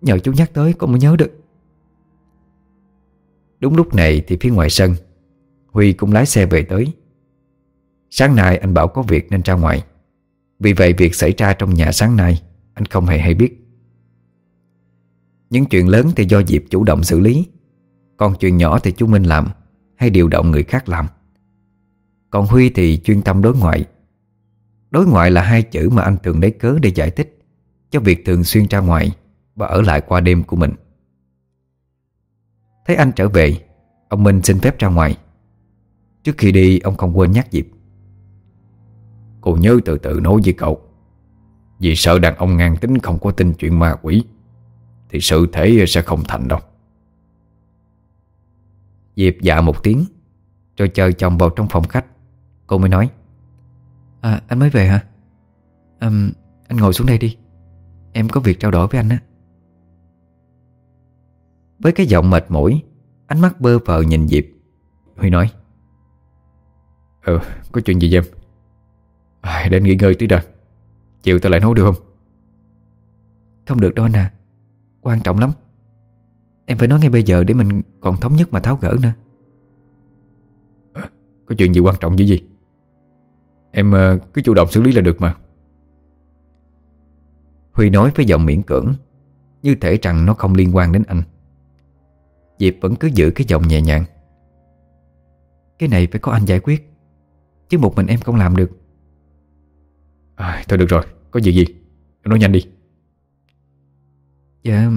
Nhờ chú nhắc tới con mới nhớ được. Đúng lúc này thì phía ngoài sân Huy cũng lái xe về tới. Sáng nay anh bảo có việc nên ra ngoài. Vì vậy việc xảy ra trong nhà sáng nay Anh không hề hay biết. Những chuyện lớn thì do Diệp chủ động xử lý. Còn chuyện nhỏ thì chú Minh làm hay điều động người khác làm. Còn Huy thì chuyên tâm đối ngoại Đối ngoại là hai chữ mà anh thường lấy cớ để giải thích Cho việc thường xuyên ra ngoài Và ở lại qua đêm của mình. Thấy anh trở về, Ông Minh xin phép ra ngoài. Trước khi đi, ông không quên nhắc Diệp Cô nhớ từ từ nói với cậu, Vì sợ đàn ông ngang tính không có tin chuyện ma quỷ, Thì sự thể sẽ không thành đâu. Diệp dạ một tiếng, Rồi chờ chồng vào trong phòng khách. Cô mới nói À anh mới về hả? À, Anh ngồi xuống đây đi. Em có việc trao đổi với anh á. Với cái giọng mệt mỏi Ánh mắt bơ phờ nhìn Diệp. Huy nói Ừ có chuyện gì em? À, Đến nghỉ ngơi tí đã. Chiều tao lại nấu được không? Không được đâu anh à. Quan trọng lắm. Em phải nói ngay bây giờ để mình còn thống nhất mà tháo gỡ nữa. À, Có chuyện gì quan trọng như gì Em uh, cứ chủ động xử lý là được mà. Huy nói với giọng miễn cưỡng Như thể rằng nó không liên quan đến anh. Diệp vẫn cứ giữ cái giọng nhẹ nhàng. Cái này phải có anh giải quyết Chứ một mình em không làm được. À, Thôi được rồi Có gì gì Nói nhanh đi. Dạ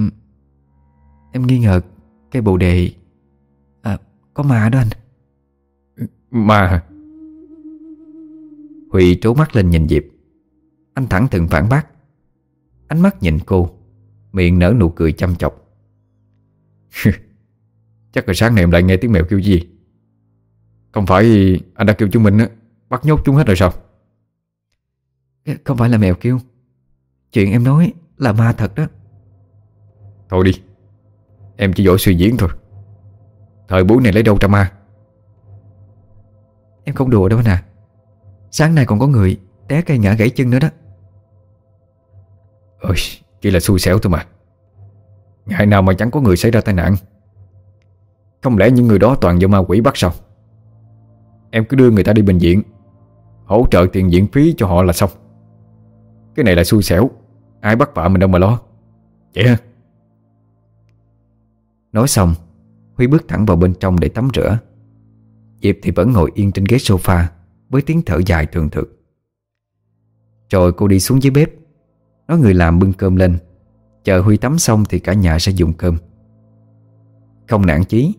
Em nghi ngờ cây bồ đề À có ma đó anh. Ma hả Huy trố mắt lên nhìn Diệp. Anh thẳng thừng phản bác. Ánh mắt nhìn cô Miệng nở nụ cười chăm chọc. Chắc là sáng nay em lại nghe tiếng mèo kêu gì? Không phải anh đã kêu chúng mình á Bắt nhốt chúng hết rồi sao? Không phải là mèo kêu. Chuyện em nói là ma thật đó. Thôi đi Em chỉ giỏi suy diễn thôi. Thời buổi này lấy đâu ra ma? Em không đùa đâu nè Sáng nay còn có người té cây ngã gãy chân nữa đó. Ôi Chỉ là xui xẻo thôi mà. Ngày nào mà chẳng có người xảy ra tai nạn. Không lẽ những người đó toàn do ma quỷ bắt sao? Em cứ đưa người ta đi bệnh viện Hỗ trợ tiền viện phí cho họ là xong. Cái này là xui xẻo Ai bắt vợ mình đâu mà lo. Vậy ha. Nói xong Huy bước thẳng vào bên trong để tắm rửa. Diệp thì vẫn ngồi yên trên ghế sofa với tiếng thở dài thường thực. Rồi cô đi xuống dưới bếp, Nói người làm bưng cơm lên, Chờ Huy tắm xong thì cả nhà sẽ dùng cơm. Không nản chí,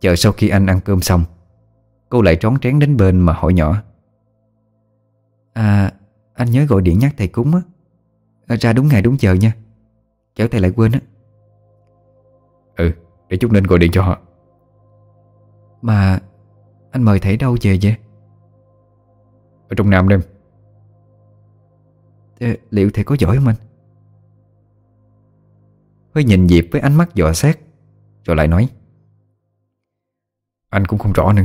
Chờ sau khi anh ăn cơm xong, Cô lại trón trén đến bên mà hỏi nhỏ. À Anh nhớ gọi điện nhắc thầy cúng á. À, ra đúng ngày đúng giờ nha. Kéo thầy lại quên á. Ừ Để chút nên gọi điện cho họ. Mà Anh mời thầy đâu về vậy? Ở trong Nam đêm. Liệu thầy có giỏi không anh? Huy nhìn Diệp với ánh mắt dò xét Rồi lại nói. Anh cũng không rõ nữa.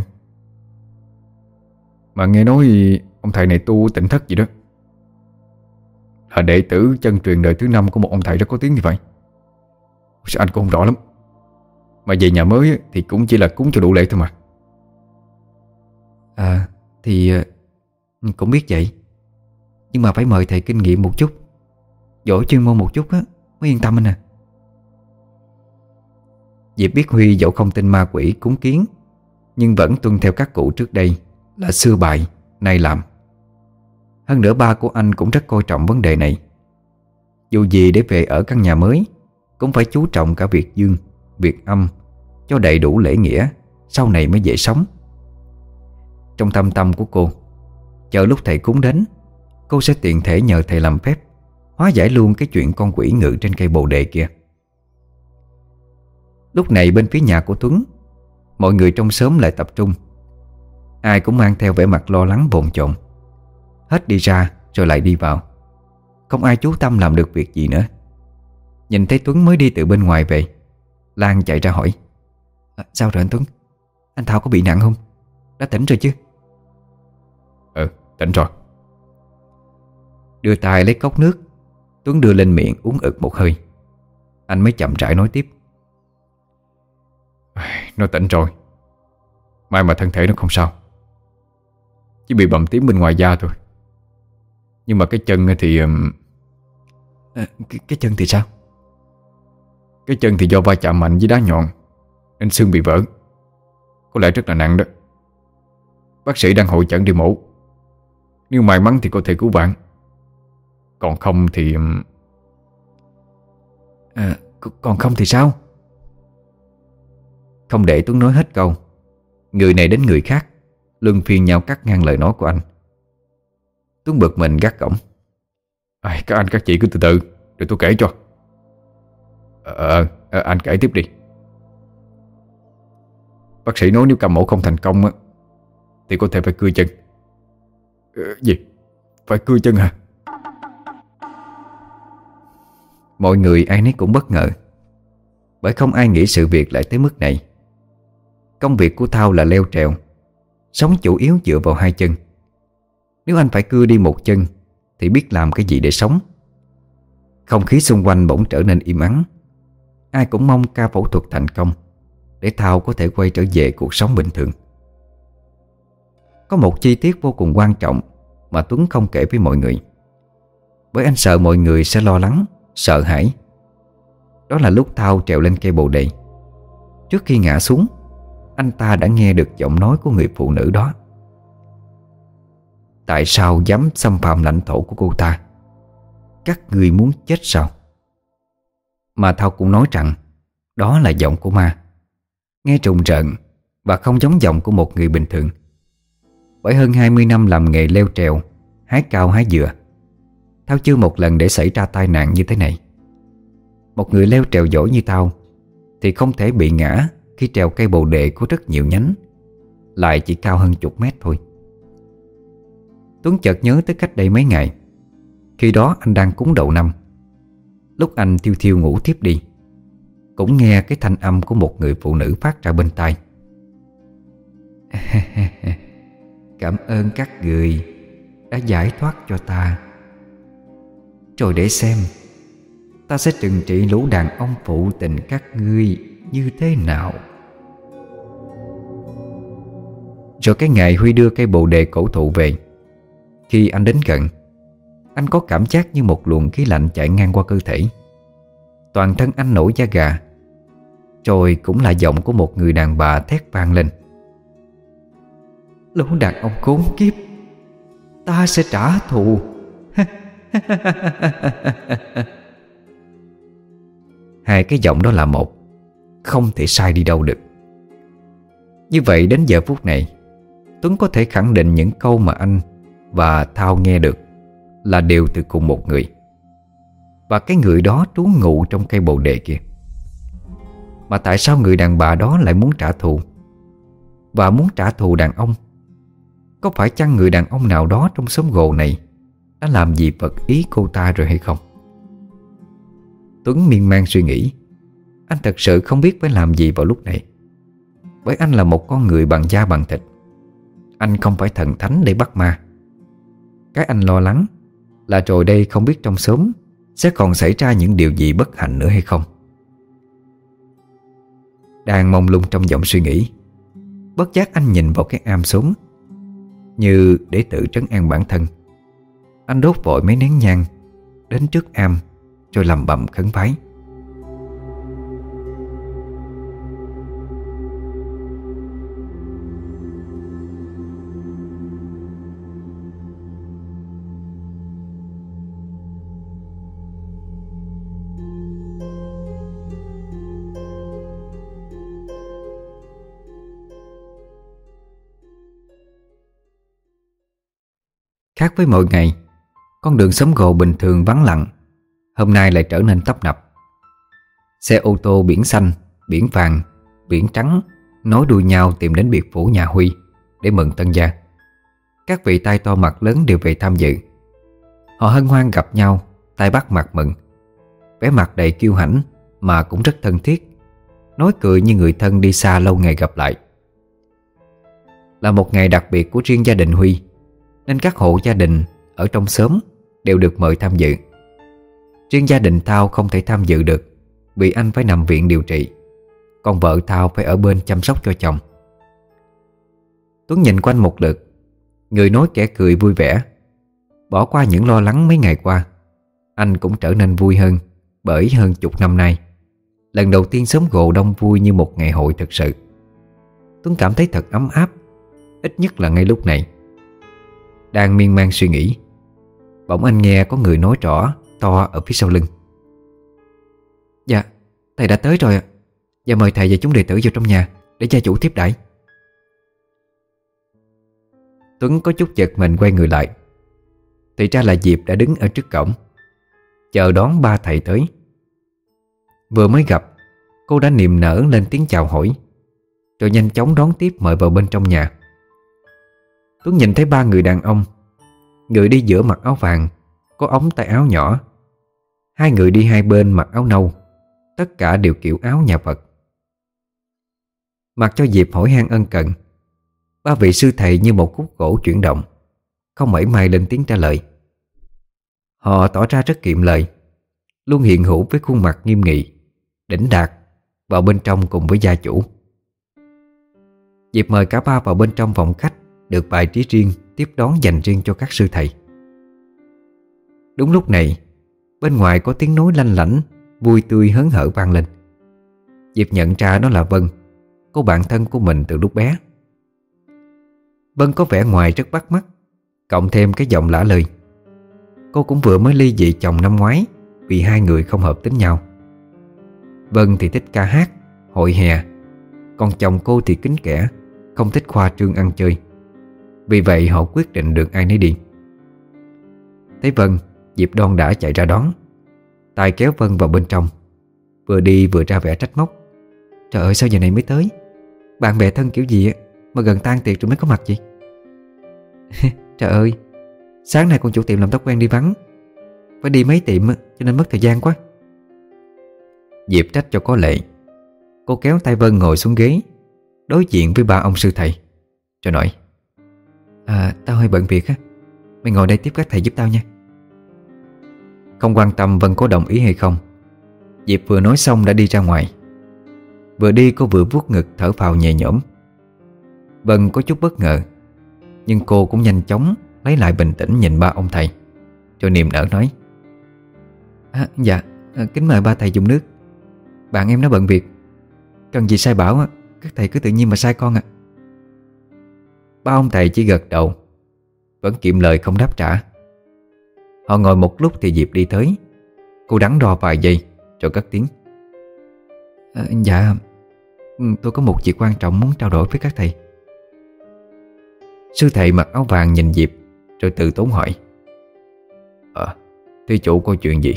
Mà nghe nói Ông thầy này tu tỉnh thất gì đó. Là đệ tử chân truyền đời thứ năm Của một ông thầy rất có tiếng như vậy. Anh cũng không rõ lắm. Mà về nhà mới thì cũng chỉ là cúng cho đủ lễ thôi mà. À thì Ừ, cũng biết vậy. Nhưng mà phải mời thầy kinh nghiệm một chút. Giỏi chuyên môn một chút á Mới yên tâm anh à. Diệp biết Huy dẫu không tin ma quỷ cúng kiến Nhưng vẫn tuân theo các cụ trước đây Là xưa bại, nay làm. Hơn nữa ba của anh cũng rất coi trọng vấn đề này. Dù gì để về ở căn nhà mới Cũng phải chú trọng cả việc dương, việc âm Cho đầy đủ lễ nghĩa Sau này mới dễ sống. Trong tâm tâm của cô Chờ lúc thầy cúng đến Cô sẽ tiện thể nhờ thầy làm phép Hóa giải luôn cái chuyện con quỷ ngự trên cây bồ đề kia. Lúc này bên phía nhà của Tuấn Mọi người trong xóm lại tập trung. Ai cũng mang theo vẻ mặt lo lắng bồn chồn. Hết đi ra rồi lại đi vào. Không ai chú tâm làm được việc gì nữa. Nhìn thấy Tuấn mới đi từ bên ngoài về Lan chạy ra hỏi à, Sao rồi anh Tuấn? Anh Thao có bị nặng không? Đã tỉnh rồi chứ? Tỉnh rồi. Đưa tay lấy cốc nước. Tuấn đưa lên miệng uống ực một hơi. Anh mới chậm rãi nói tiếp. Nó tỉnh rồi. Mai mà thân thể nó không sao. Chỉ bị bầm tím bên ngoài da thôi. Nhưng mà cái chân thì à, cái, cái chân thì sao? Cái chân thì do va chạm mạnh với đá nhọn Nên xương bị vỡ. Có lẽ rất là nặng đó. Bác sĩ đang hội chẩn đi mổ nếu may mắn thì có thể cứu bạn. Còn không thì à, Còn không thì sao? Không để Tuấn nói hết câu. Người này đến người khác Luân phiên nhau cắt ngang lời nói của anh. Tuấn bực mình gắt cổng à, Các anh các chị cứ từ từ Để tôi kể cho. Ờ, à, anh kể tiếp đi. Bác sĩ nói nếu cầm mổ không thành công á, Thì có thể phải cưa chân Ờ, gì? Phải cưa chân hả? Mọi người ai nấy cũng bất ngờ, Bởi không ai nghĩ sự việc lại tới mức này. Công việc của Thao là leo trèo, Sống chủ yếu dựa vào hai chân. Nếu anh phải cưa đi một chân, Thì biết làm cái gì để sống. Không khí xung quanh bỗng trở nên im ắng. Ai cũng mong ca phẫu thuật thành công, Để Thao có thể quay trở về cuộc sống bình thường. Có một chi tiết vô cùng quan trọng Mà Tuấn không kể với mọi người. Bởi anh sợ mọi người sẽ lo lắng, Sợ hãi. Đó là lúc Thao trèo lên cây bồ đề. Trước khi ngã xuống, Anh ta đã nghe được giọng nói của người phụ nữ đó. Tại sao dám xâm phạm lãnh thổ của cô ta? Các người muốn chết sao? Mà Thao cũng nói rằng, Đó là giọng của ma. Nghe trùng rợn Và không giống giọng của một người bình thường. Bởi hơn 20 năm làm nghề leo trèo Hái cao hái dừa Thao chưa một lần để xảy ra tai nạn như thế này. Một người leo trèo giỏi như tao, Thì không thể bị ngã Khi trèo cây bồ đề có rất nhiều nhánh Lại chỉ cao hơn chục mét thôi. Tuấn chợt nhớ tới cách đây mấy ngày. Khi đó anh đang cúng đầu năm. Lúc anh thiêu thiêu ngủ tiếp đi Cũng nghe cái thanh âm của một người phụ nữ phát ra bên tai. Cảm ơn các người Đã giải thoát cho ta. Rồi để xem, Ta sẽ trừng trị lũ đàn ông phụ tình các ngươi Như thế nào. Rồi cái ngày Huy đưa cây bồ đề cổ thụ về, Khi anh đến gần, Anh có cảm giác như một luồng khí lạnh chạy ngang qua cơ thể. Toàn thân anh nổi da gà, Rồi cũng là giọng của một người đàn bà thét vang lên. Lũ đàn ông khốn kiếp, Ta sẽ trả thù. Hai cái giọng đó là một, Không thể sai đi đâu được. Như vậy đến giờ phút này, Tuấn có thể khẳng định những câu mà anh Và Thao nghe được Là đều từ cùng một người. Và cái người đó trú ngụ trong cây bồ đề kia. Mà tại sao người đàn bà đó lại muốn trả thù? Và muốn trả thù đàn ông có phải chăng người đàn ông nào đó trong xóm gồ này Đã làm gì vật ý cô ta rồi hay không? Tuấn miên man suy nghĩ. Anh thật sự không biết phải làm gì vào lúc này. Bởi anh là một con người bằng da bằng thịt. Anh không phải thần thánh để bắt ma. Cái anh lo lắng Là rồi đây không biết trong sớm Sẽ còn xảy ra những điều gì bất hạnh nữa hay không? Đang mong lung trong giọng suy nghĩ, Bất giác anh nhìn vào cái am súng như để tự trấn an bản thân. Anh đốt vội mấy nén nhang, Đến trước am, Rồi lầm bầm khấn vái. Khác với mọi ngày Con đường xóm gồ bình thường vắng lặng Hôm nay lại trở nên tấp nập. Xe ô tô biển xanh, biển vàng, biển trắng Nối đuôi nhau tìm đến biệt phủ nhà Huy Để mừng tân gia. Các vị tay to mặt lớn đều về tham dự. Họ hân hoan gặp nhau tay bắt mặt mừng. Vẻ mặt đầy kiêu hãnh Mà cũng rất thân thiết Nói cười như người thân đi xa lâu ngày gặp lại. Là một ngày đặc biệt của riêng gia đình Huy nên các hộ gia đình ở trong xóm Đều được mời tham dự. Riêng gia đình Thao không thể tham dự được Vì anh phải nằm viện điều trị, Còn vợ Thao phải ở bên chăm sóc cho chồng. Tuấn nhìn quanh một lượt, Người nói kẻ cười vui vẻ. Bỏ qua những lo lắng mấy ngày qua, Anh cũng trở nên vui hơn Bởi hơn chục năm nay. Lần đầu tiên sớm gộ đông vui như một ngày hội thực sự. Tuấn cảm thấy thật ấm áp, Ít nhất là ngay lúc này đang miên man suy nghĩ. Bỗng anh nghe có người nói rõ, To ở phía sau lưng. Dạ Thầy đã tới rồi ạ. Và mời thầy và chúng đệ tử vào trong nhà Để gia chủ tiếp đãi. Tuấn có chút giật mình quay người lại. Thì ra là Diệp đã đứng ở trước cổng, Chờ đón ba thầy tới. Vừa mới gặp, Cô đã niềm nở lên tiếng chào hỏi, Rồi nhanh chóng đón tiếp mời vào bên trong nhà. Tuấn nhìn thấy ba người đàn ông. Người đi giữa mặc áo vàng, Có ống tay áo nhỏ. Hai người đi hai bên mặc áo nâu. Tất cả đều kiểu áo nhà Phật. Mặc cho Diệp hỏi han ân cần. Ba vị sư thầy như một khúc gỗ chuyển động, Không mảy may lên tiếng trả lời. Họ tỏ ra rất kiệm lời, Luôn hiện hữu với khuôn mặt nghiêm nghị, Đỉnh đạt, Vào bên trong cùng với gia chủ. Diệp mời cả ba vào bên trong phòng khách được bài trí riêng tiếp đón dành riêng cho các sư thầy. Đúng lúc này, Bên ngoài có tiếng nói lanh lảnh, Vui tươi hớn hở vang lên. Diệp nhận ra đó là Vân Cô bạn thân của mình từ lúc bé. Vân có vẻ ngoài rất bắt mắt, Cộng thêm cái giọng lả lời. Cô cũng vừa mới ly dị chồng năm ngoái, Vì hai người không hợp tính nhau. Vân thì thích ca hát, Hội hè, Còn chồng cô thì kính kẻ, Không thích khoa trương ăn chơi vì vậy họ quyết định được ai nấy đi. Thấy Vân, Diệp đoan đã chạy ra đón. Tài kéo Vân vào bên trong. Vừa đi vừa ra vẻ trách móc. Trời ơi, sao giờ này mới tới? Bạn bè thân kiểu gì Mà gần tan tiệc rồi mới có mặt gì Trời ơi, Sáng nay con chủ tiệm làm tóc quen đi vắng. Phải đi mấy tiệm cho nên mất thời gian quá. Diệp trách cho có lệ. Cô kéo tay Vân ngồi xuống ghế, Đối diện với ba ông sư thầy. Rồi nói À tao hơi bận việc á. Mày ngồi đây tiếp các thầy giúp tao nha. Không quan tâm Vân có đồng ý hay không Diệp vừa nói xong đã đi ra ngoài. Vừa đi cô vừa vuốt ngực thở phào nhẹ nhõm. Vân có chút bất ngờ Nhưng cô cũng nhanh chóng Lấy lại bình tĩnh nhìn ba ông thầy Cho niềm nở nói. À, Dạ à, Kính mời ba thầy dùng nước. Bạn em nó bận việc Cần gì sai bảo Các thầy cứ tự nhiên mà sai con ạ. Ba ông thầy chỉ gật đầu Vẫn kiệm lời không đáp trả. Họ ngồi một lúc thì Diệp đi tới. Cô đắn đo vài giây Rồi cất tiếng. À, Dạ Tôi có một việc quan trọng muốn trao đổi với các thầy. Sư thầy mặc áo vàng nhìn Diệp Rồi từ tốn hỏi. Ờ à, Thí chủ có chuyện gì?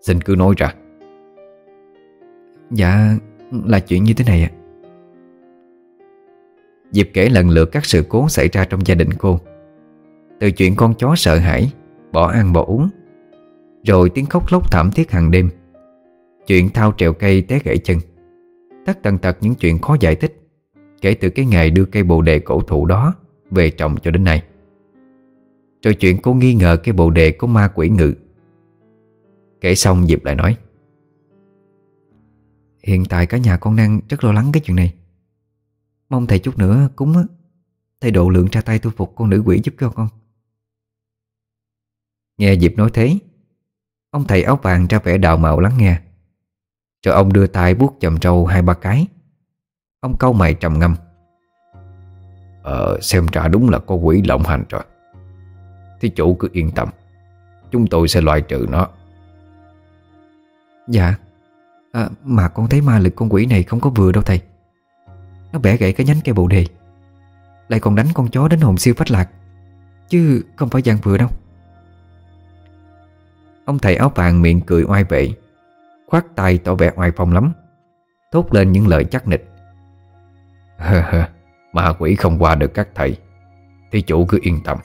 Xin cứ nói ra. Dạ Là chuyện như thế này ạ. Diệp kể lần lượt các sự cố xảy ra trong gia đình cô. Từ chuyện con chó sợ hãi, Bỏ ăn bỏ uống, Rồi tiếng khóc lóc thảm thiết hàng đêm. Chuyện thao trèo cây té gãy chân. Tất tần tật những chuyện khó giải thích, Kể từ cái ngày đưa cây bồ đề cổ thụ đó Về trồng cho đến nay. Rồi chuyện cô nghi ngờ cây bồ đề có ma quỷ ngự. Kể xong Diệp lại nói, Hiện tại cả nhà con đang rất lo lắng cái chuyện này. Mong thầy chút nữa cúng á. Thầy độ lượng ra tay tôi phục con nữ quỷ giúp cho con. Nghe Diệp nói thế Ông thầy áo vàng ra vẻ đào mạo lắng nghe. Rồi ông đưa tay buốt chầm trâu hai ba cái. Ông câu mày trầm ngâm. Ờ xem ra đúng là có quỷ lộng hành rồi. Thí chủ cứ yên tâm Chúng tôi sẽ loại trừ nó. Dạ. À, Mà con thấy ma lực con quỷ này không có vừa đâu thầy. Nó bẻ gãy cái nhánh cây bồ đề. Lại còn đánh con chó đến hồn siêu phách lạc. Chứ không phải dạng vừa đâu. Ông thầy áo vàng miệng cười oai vệ Khoát tay tỏ vẻ oai phong lắm Thốt lên những lời chắc nịch. Ma quỷ không qua được các thầy Thì chủ cứ yên tâm.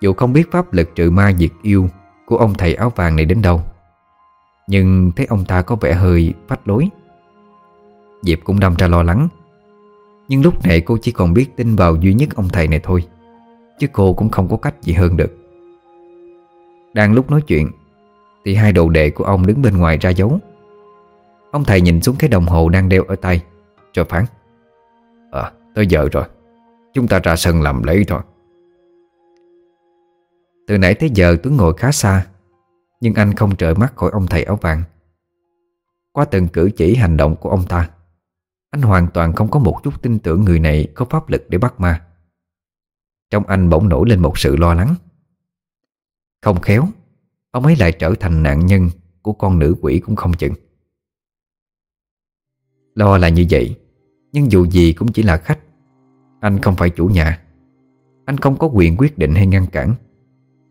Dù không biết pháp lực trừ ma diệt yêu Của ông thầy áo vàng này đến đâu Nhưng thấy ông ta có vẻ hơi phách lối Diệp cũng đâm ra lo lắng. Nhưng lúc này cô chỉ còn biết tin vào duy nhất ông thầy này thôi, Chứ cô cũng không có cách gì hơn được. Đang lúc nói chuyện, Thì hai đồ đệ của ông đứng bên ngoài ra dấu. Ông thầy nhìn xuống cái đồng hồ đang đeo ở tay, Rồi phán À tới giờ rồi, Chúng ta ra sân làm lễ thôi. Từ nãy tới giờ Tuấn ngồi khá xa, Nhưng anh không trợ mắt khỏi ông thầy áo vàng. Qua từng cử chỉ hành động của ông ta anh hoàn toàn không có một chút tin tưởng người này có pháp lực để bắt ma. Trong anh bỗng nổi lên một sự lo lắng. Không khéo, Ông ấy lại trở thành nạn nhân Của con nữ quỷ cũng không chừng. Lo là như vậy, Nhưng dù gì cũng chỉ là khách. Anh không phải chủ nhà. Anh không có quyền quyết định hay ngăn cản.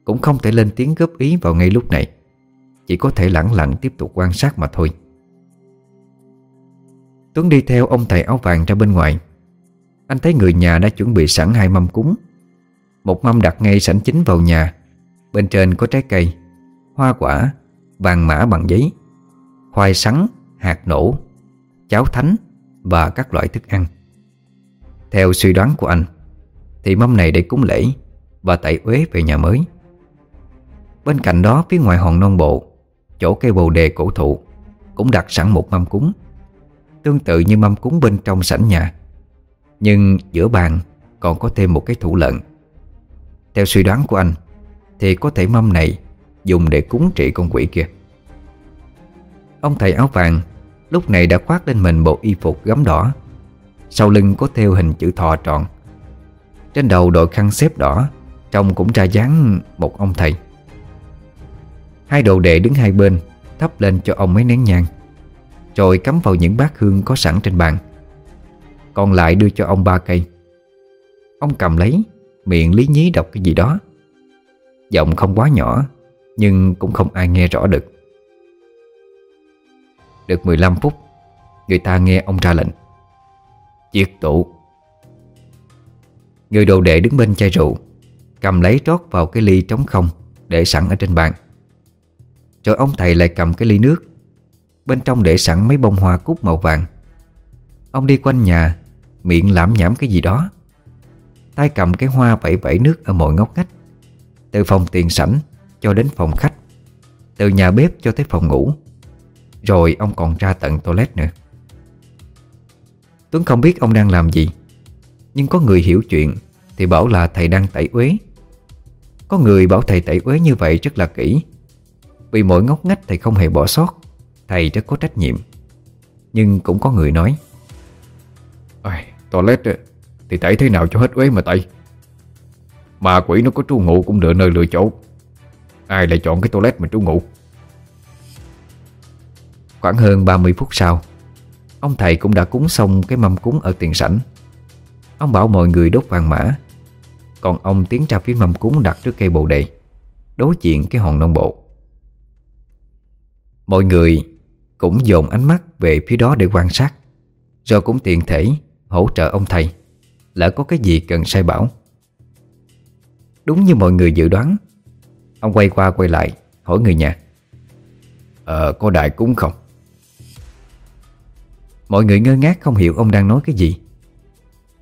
Cũng không thể lên tiếng góp ý vào ngay lúc này. Chỉ có thể lặng lặng tiếp tục quan sát mà thôi. Tuấn đi theo ông thầy áo vàng ra bên ngoài. Anh thấy người nhà đã chuẩn bị sẵn hai mâm cúng. Một mâm đặt ngay sảnh chính vào nhà. Bên trên có trái cây Hoa quả Vàng mã bằng giấy Khoai sắn, hạt nổ Cháo thánh Và các loại thức ăn. Theo suy đoán của anh Thì mâm này để cúng lễ Và tẩy uế về nhà mới. Bên cạnh đó phía ngoài hòn non bộ Chỗ cây bồ đề cổ thụ Cũng đặt sẵn một mâm cúng. Tương tự như mâm cúng bên trong sảnh nhà. Nhưng giữa bàn Còn có thêm một cái thủ lợn Theo suy đoán của anh, Thì có thể mâm này Dùng để cúng trị con quỷ kia. Ông thầy áo vàng Lúc này đã khoác lên mình bộ y phục gấm đỏ. Sau lưng có theo hình chữ thọ tròn Trên đầu đội khăn xếp đỏ, Trông cũng ra dáng một ông thầy. Hai đồ đệ đứng hai bên Thắp lên cho ông mấy nén nhang. Rồi cắm vào những bát hương có sẵn trên bàn. Còn lại đưa cho ông ba cây. Ông cầm lấy, Miệng lý nhí đọc cái gì đó. Giọng không quá nhỏ, Nhưng cũng không ai nghe rõ được. Được 15 phút, Người ta nghe ông ra lệnh. Diệt tụ Người đồ đệ đứng bên chai rượu, Cầm lấy trót vào cái ly trống không Để sẵn ở trên bàn. Rồi ông thầy lại cầm cái ly nước. Bên trong để sẵn mấy bông hoa cúc màu vàng. Ông đi quanh nhà, Miệng lãm nhảm cái gì đó. Tay cầm cái hoa vẫy vẫy nước ở mọi ngóc ngách, Từ phòng tiền sảnh cho đến phòng khách, Từ nhà bếp cho tới phòng ngủ. Rồi ông còn ra tận toilet nữa. Tuấn không biết ông đang làm gì, Nhưng có người hiểu chuyện Thì bảo là thầy đang tẩy uế. Có người bảo thầy tẩy uế như vậy rất là kỹ, Vì mỗi ngóc ngách thầy không hề bỏ sót. Thầy rất có trách nhiệm. Nhưng cũng có người nói Ôi, Toilet thì tẩy thế nào cho hết uế mà tẩy? Mà quỷ nó có trú ngụ cũng lựa nơi lựa chỗ. Ai lại chọn cái toilet mà trú ngụ? Khoảng hơn 30 phút sau Ông thầy cũng đã cúng xong cái mâm cúng ở tiền sảnh. Ông bảo mọi người đốt vàng mã Còn ông tiến ra phía mâm cúng đặt trước cây bồ đề Đối diện cái hòn non bộ. Mọi người cũng dồn ánh mắt về phía đó để quan sát. Rồi cũng tiện thể hỗ trợ ông thầy. Lỡ có cái gì cần sai bảo. Đúng như mọi người dự đoán, Ông quay qua quay lại, Hỏi người nhà. Ờ có đại cúng không? Mọi người ngơ ngác không hiểu ông đang nói cái gì.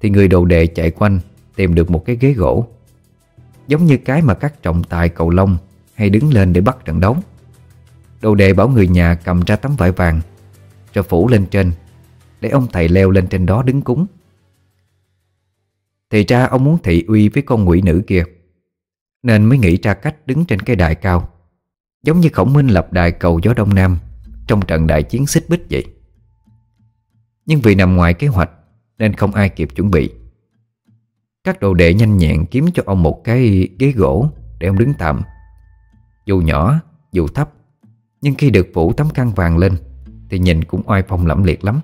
Thì người đồ đệ chạy quanh, Tìm được một cái ghế gỗ. Giống như cái mà các trọng tài cầu lông Hay đứng lên để bắt trận đấu. Đồ đệ bảo người nhà cầm ra tấm vải vàng Rồi phủ lên trên Để ông thầy leo lên trên đó đứng cúng. Thì ra ông muốn thị uy với con quỷ nữ kia Nên mới nghĩ ra cách đứng trên cái đài cao Giống như khổng minh lập đài cầu gió đông nam Trong trận đại chiến xích bích vậy. Nhưng vì nằm ngoài kế hoạch Nên không ai kịp chuẩn bị. Các đồ đệ nhanh nhẹn kiếm cho ông một cái ghế gỗ Để ông đứng tạm. Dù nhỏ, dù thấp nhưng khi được phủ tấm khăn vàng lên, Thì nhìn cũng oai phong lẫm liệt lắm.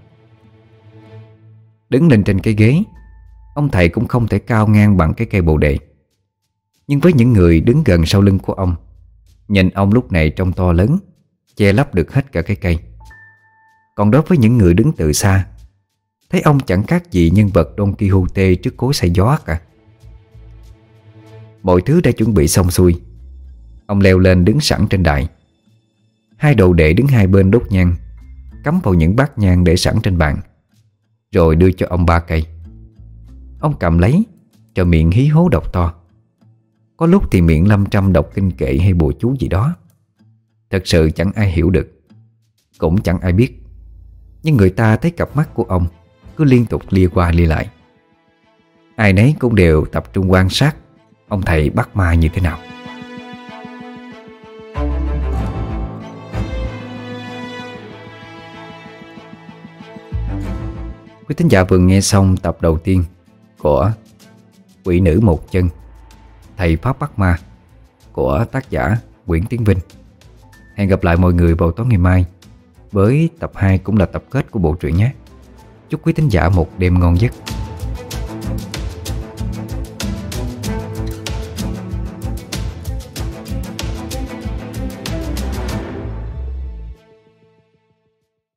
Đứng lên trên cái ghế, Ông thầy cũng không thể cao ngang bằng cái cây bồ đề. Nhưng với những người đứng gần sau lưng của ông, Nhìn ông lúc này trông to lớn, Che lấp được hết cả cái cây. Còn đối với những người đứng từ xa, Thấy ông chẳng khác gì nhân vật Don Quixote trước cối xay gió cả. Mọi thứ đã chuẩn bị xong xuôi. Ông leo lên đứng sẵn trên đài. Hai đồ đệ đứng hai bên đốt nhang, Cắm vào những bát nhang để sẵn trên bàn, Rồi đưa cho ông ba cây. Ông cầm lấy, Cho miệng hí hố đọc to. Có lúc thì miệng lâm trăm đọc kinh kệ hay bùa chú gì đó. Thật sự chẳng ai hiểu được, Cũng chẳng ai biết. Nhưng người ta thấy cặp mắt của ông Cứ liên tục lia qua lia lại. Ai nấy cũng đều tập trung quan sát Ông thầy bắt ma như thế nào. Quý thính giả vừa nghe xong tập đầu tiên Của Quỷ nữ một chân, Thầy Pháp Bắc Ma của tác giả Nguyễn Tiến Vinh. Hẹn gặp lại mọi người vào tối ngày mai với tập 2 cũng là tập kết của bộ truyện nhé. Chúc quý thính giả một đêm ngon giấc.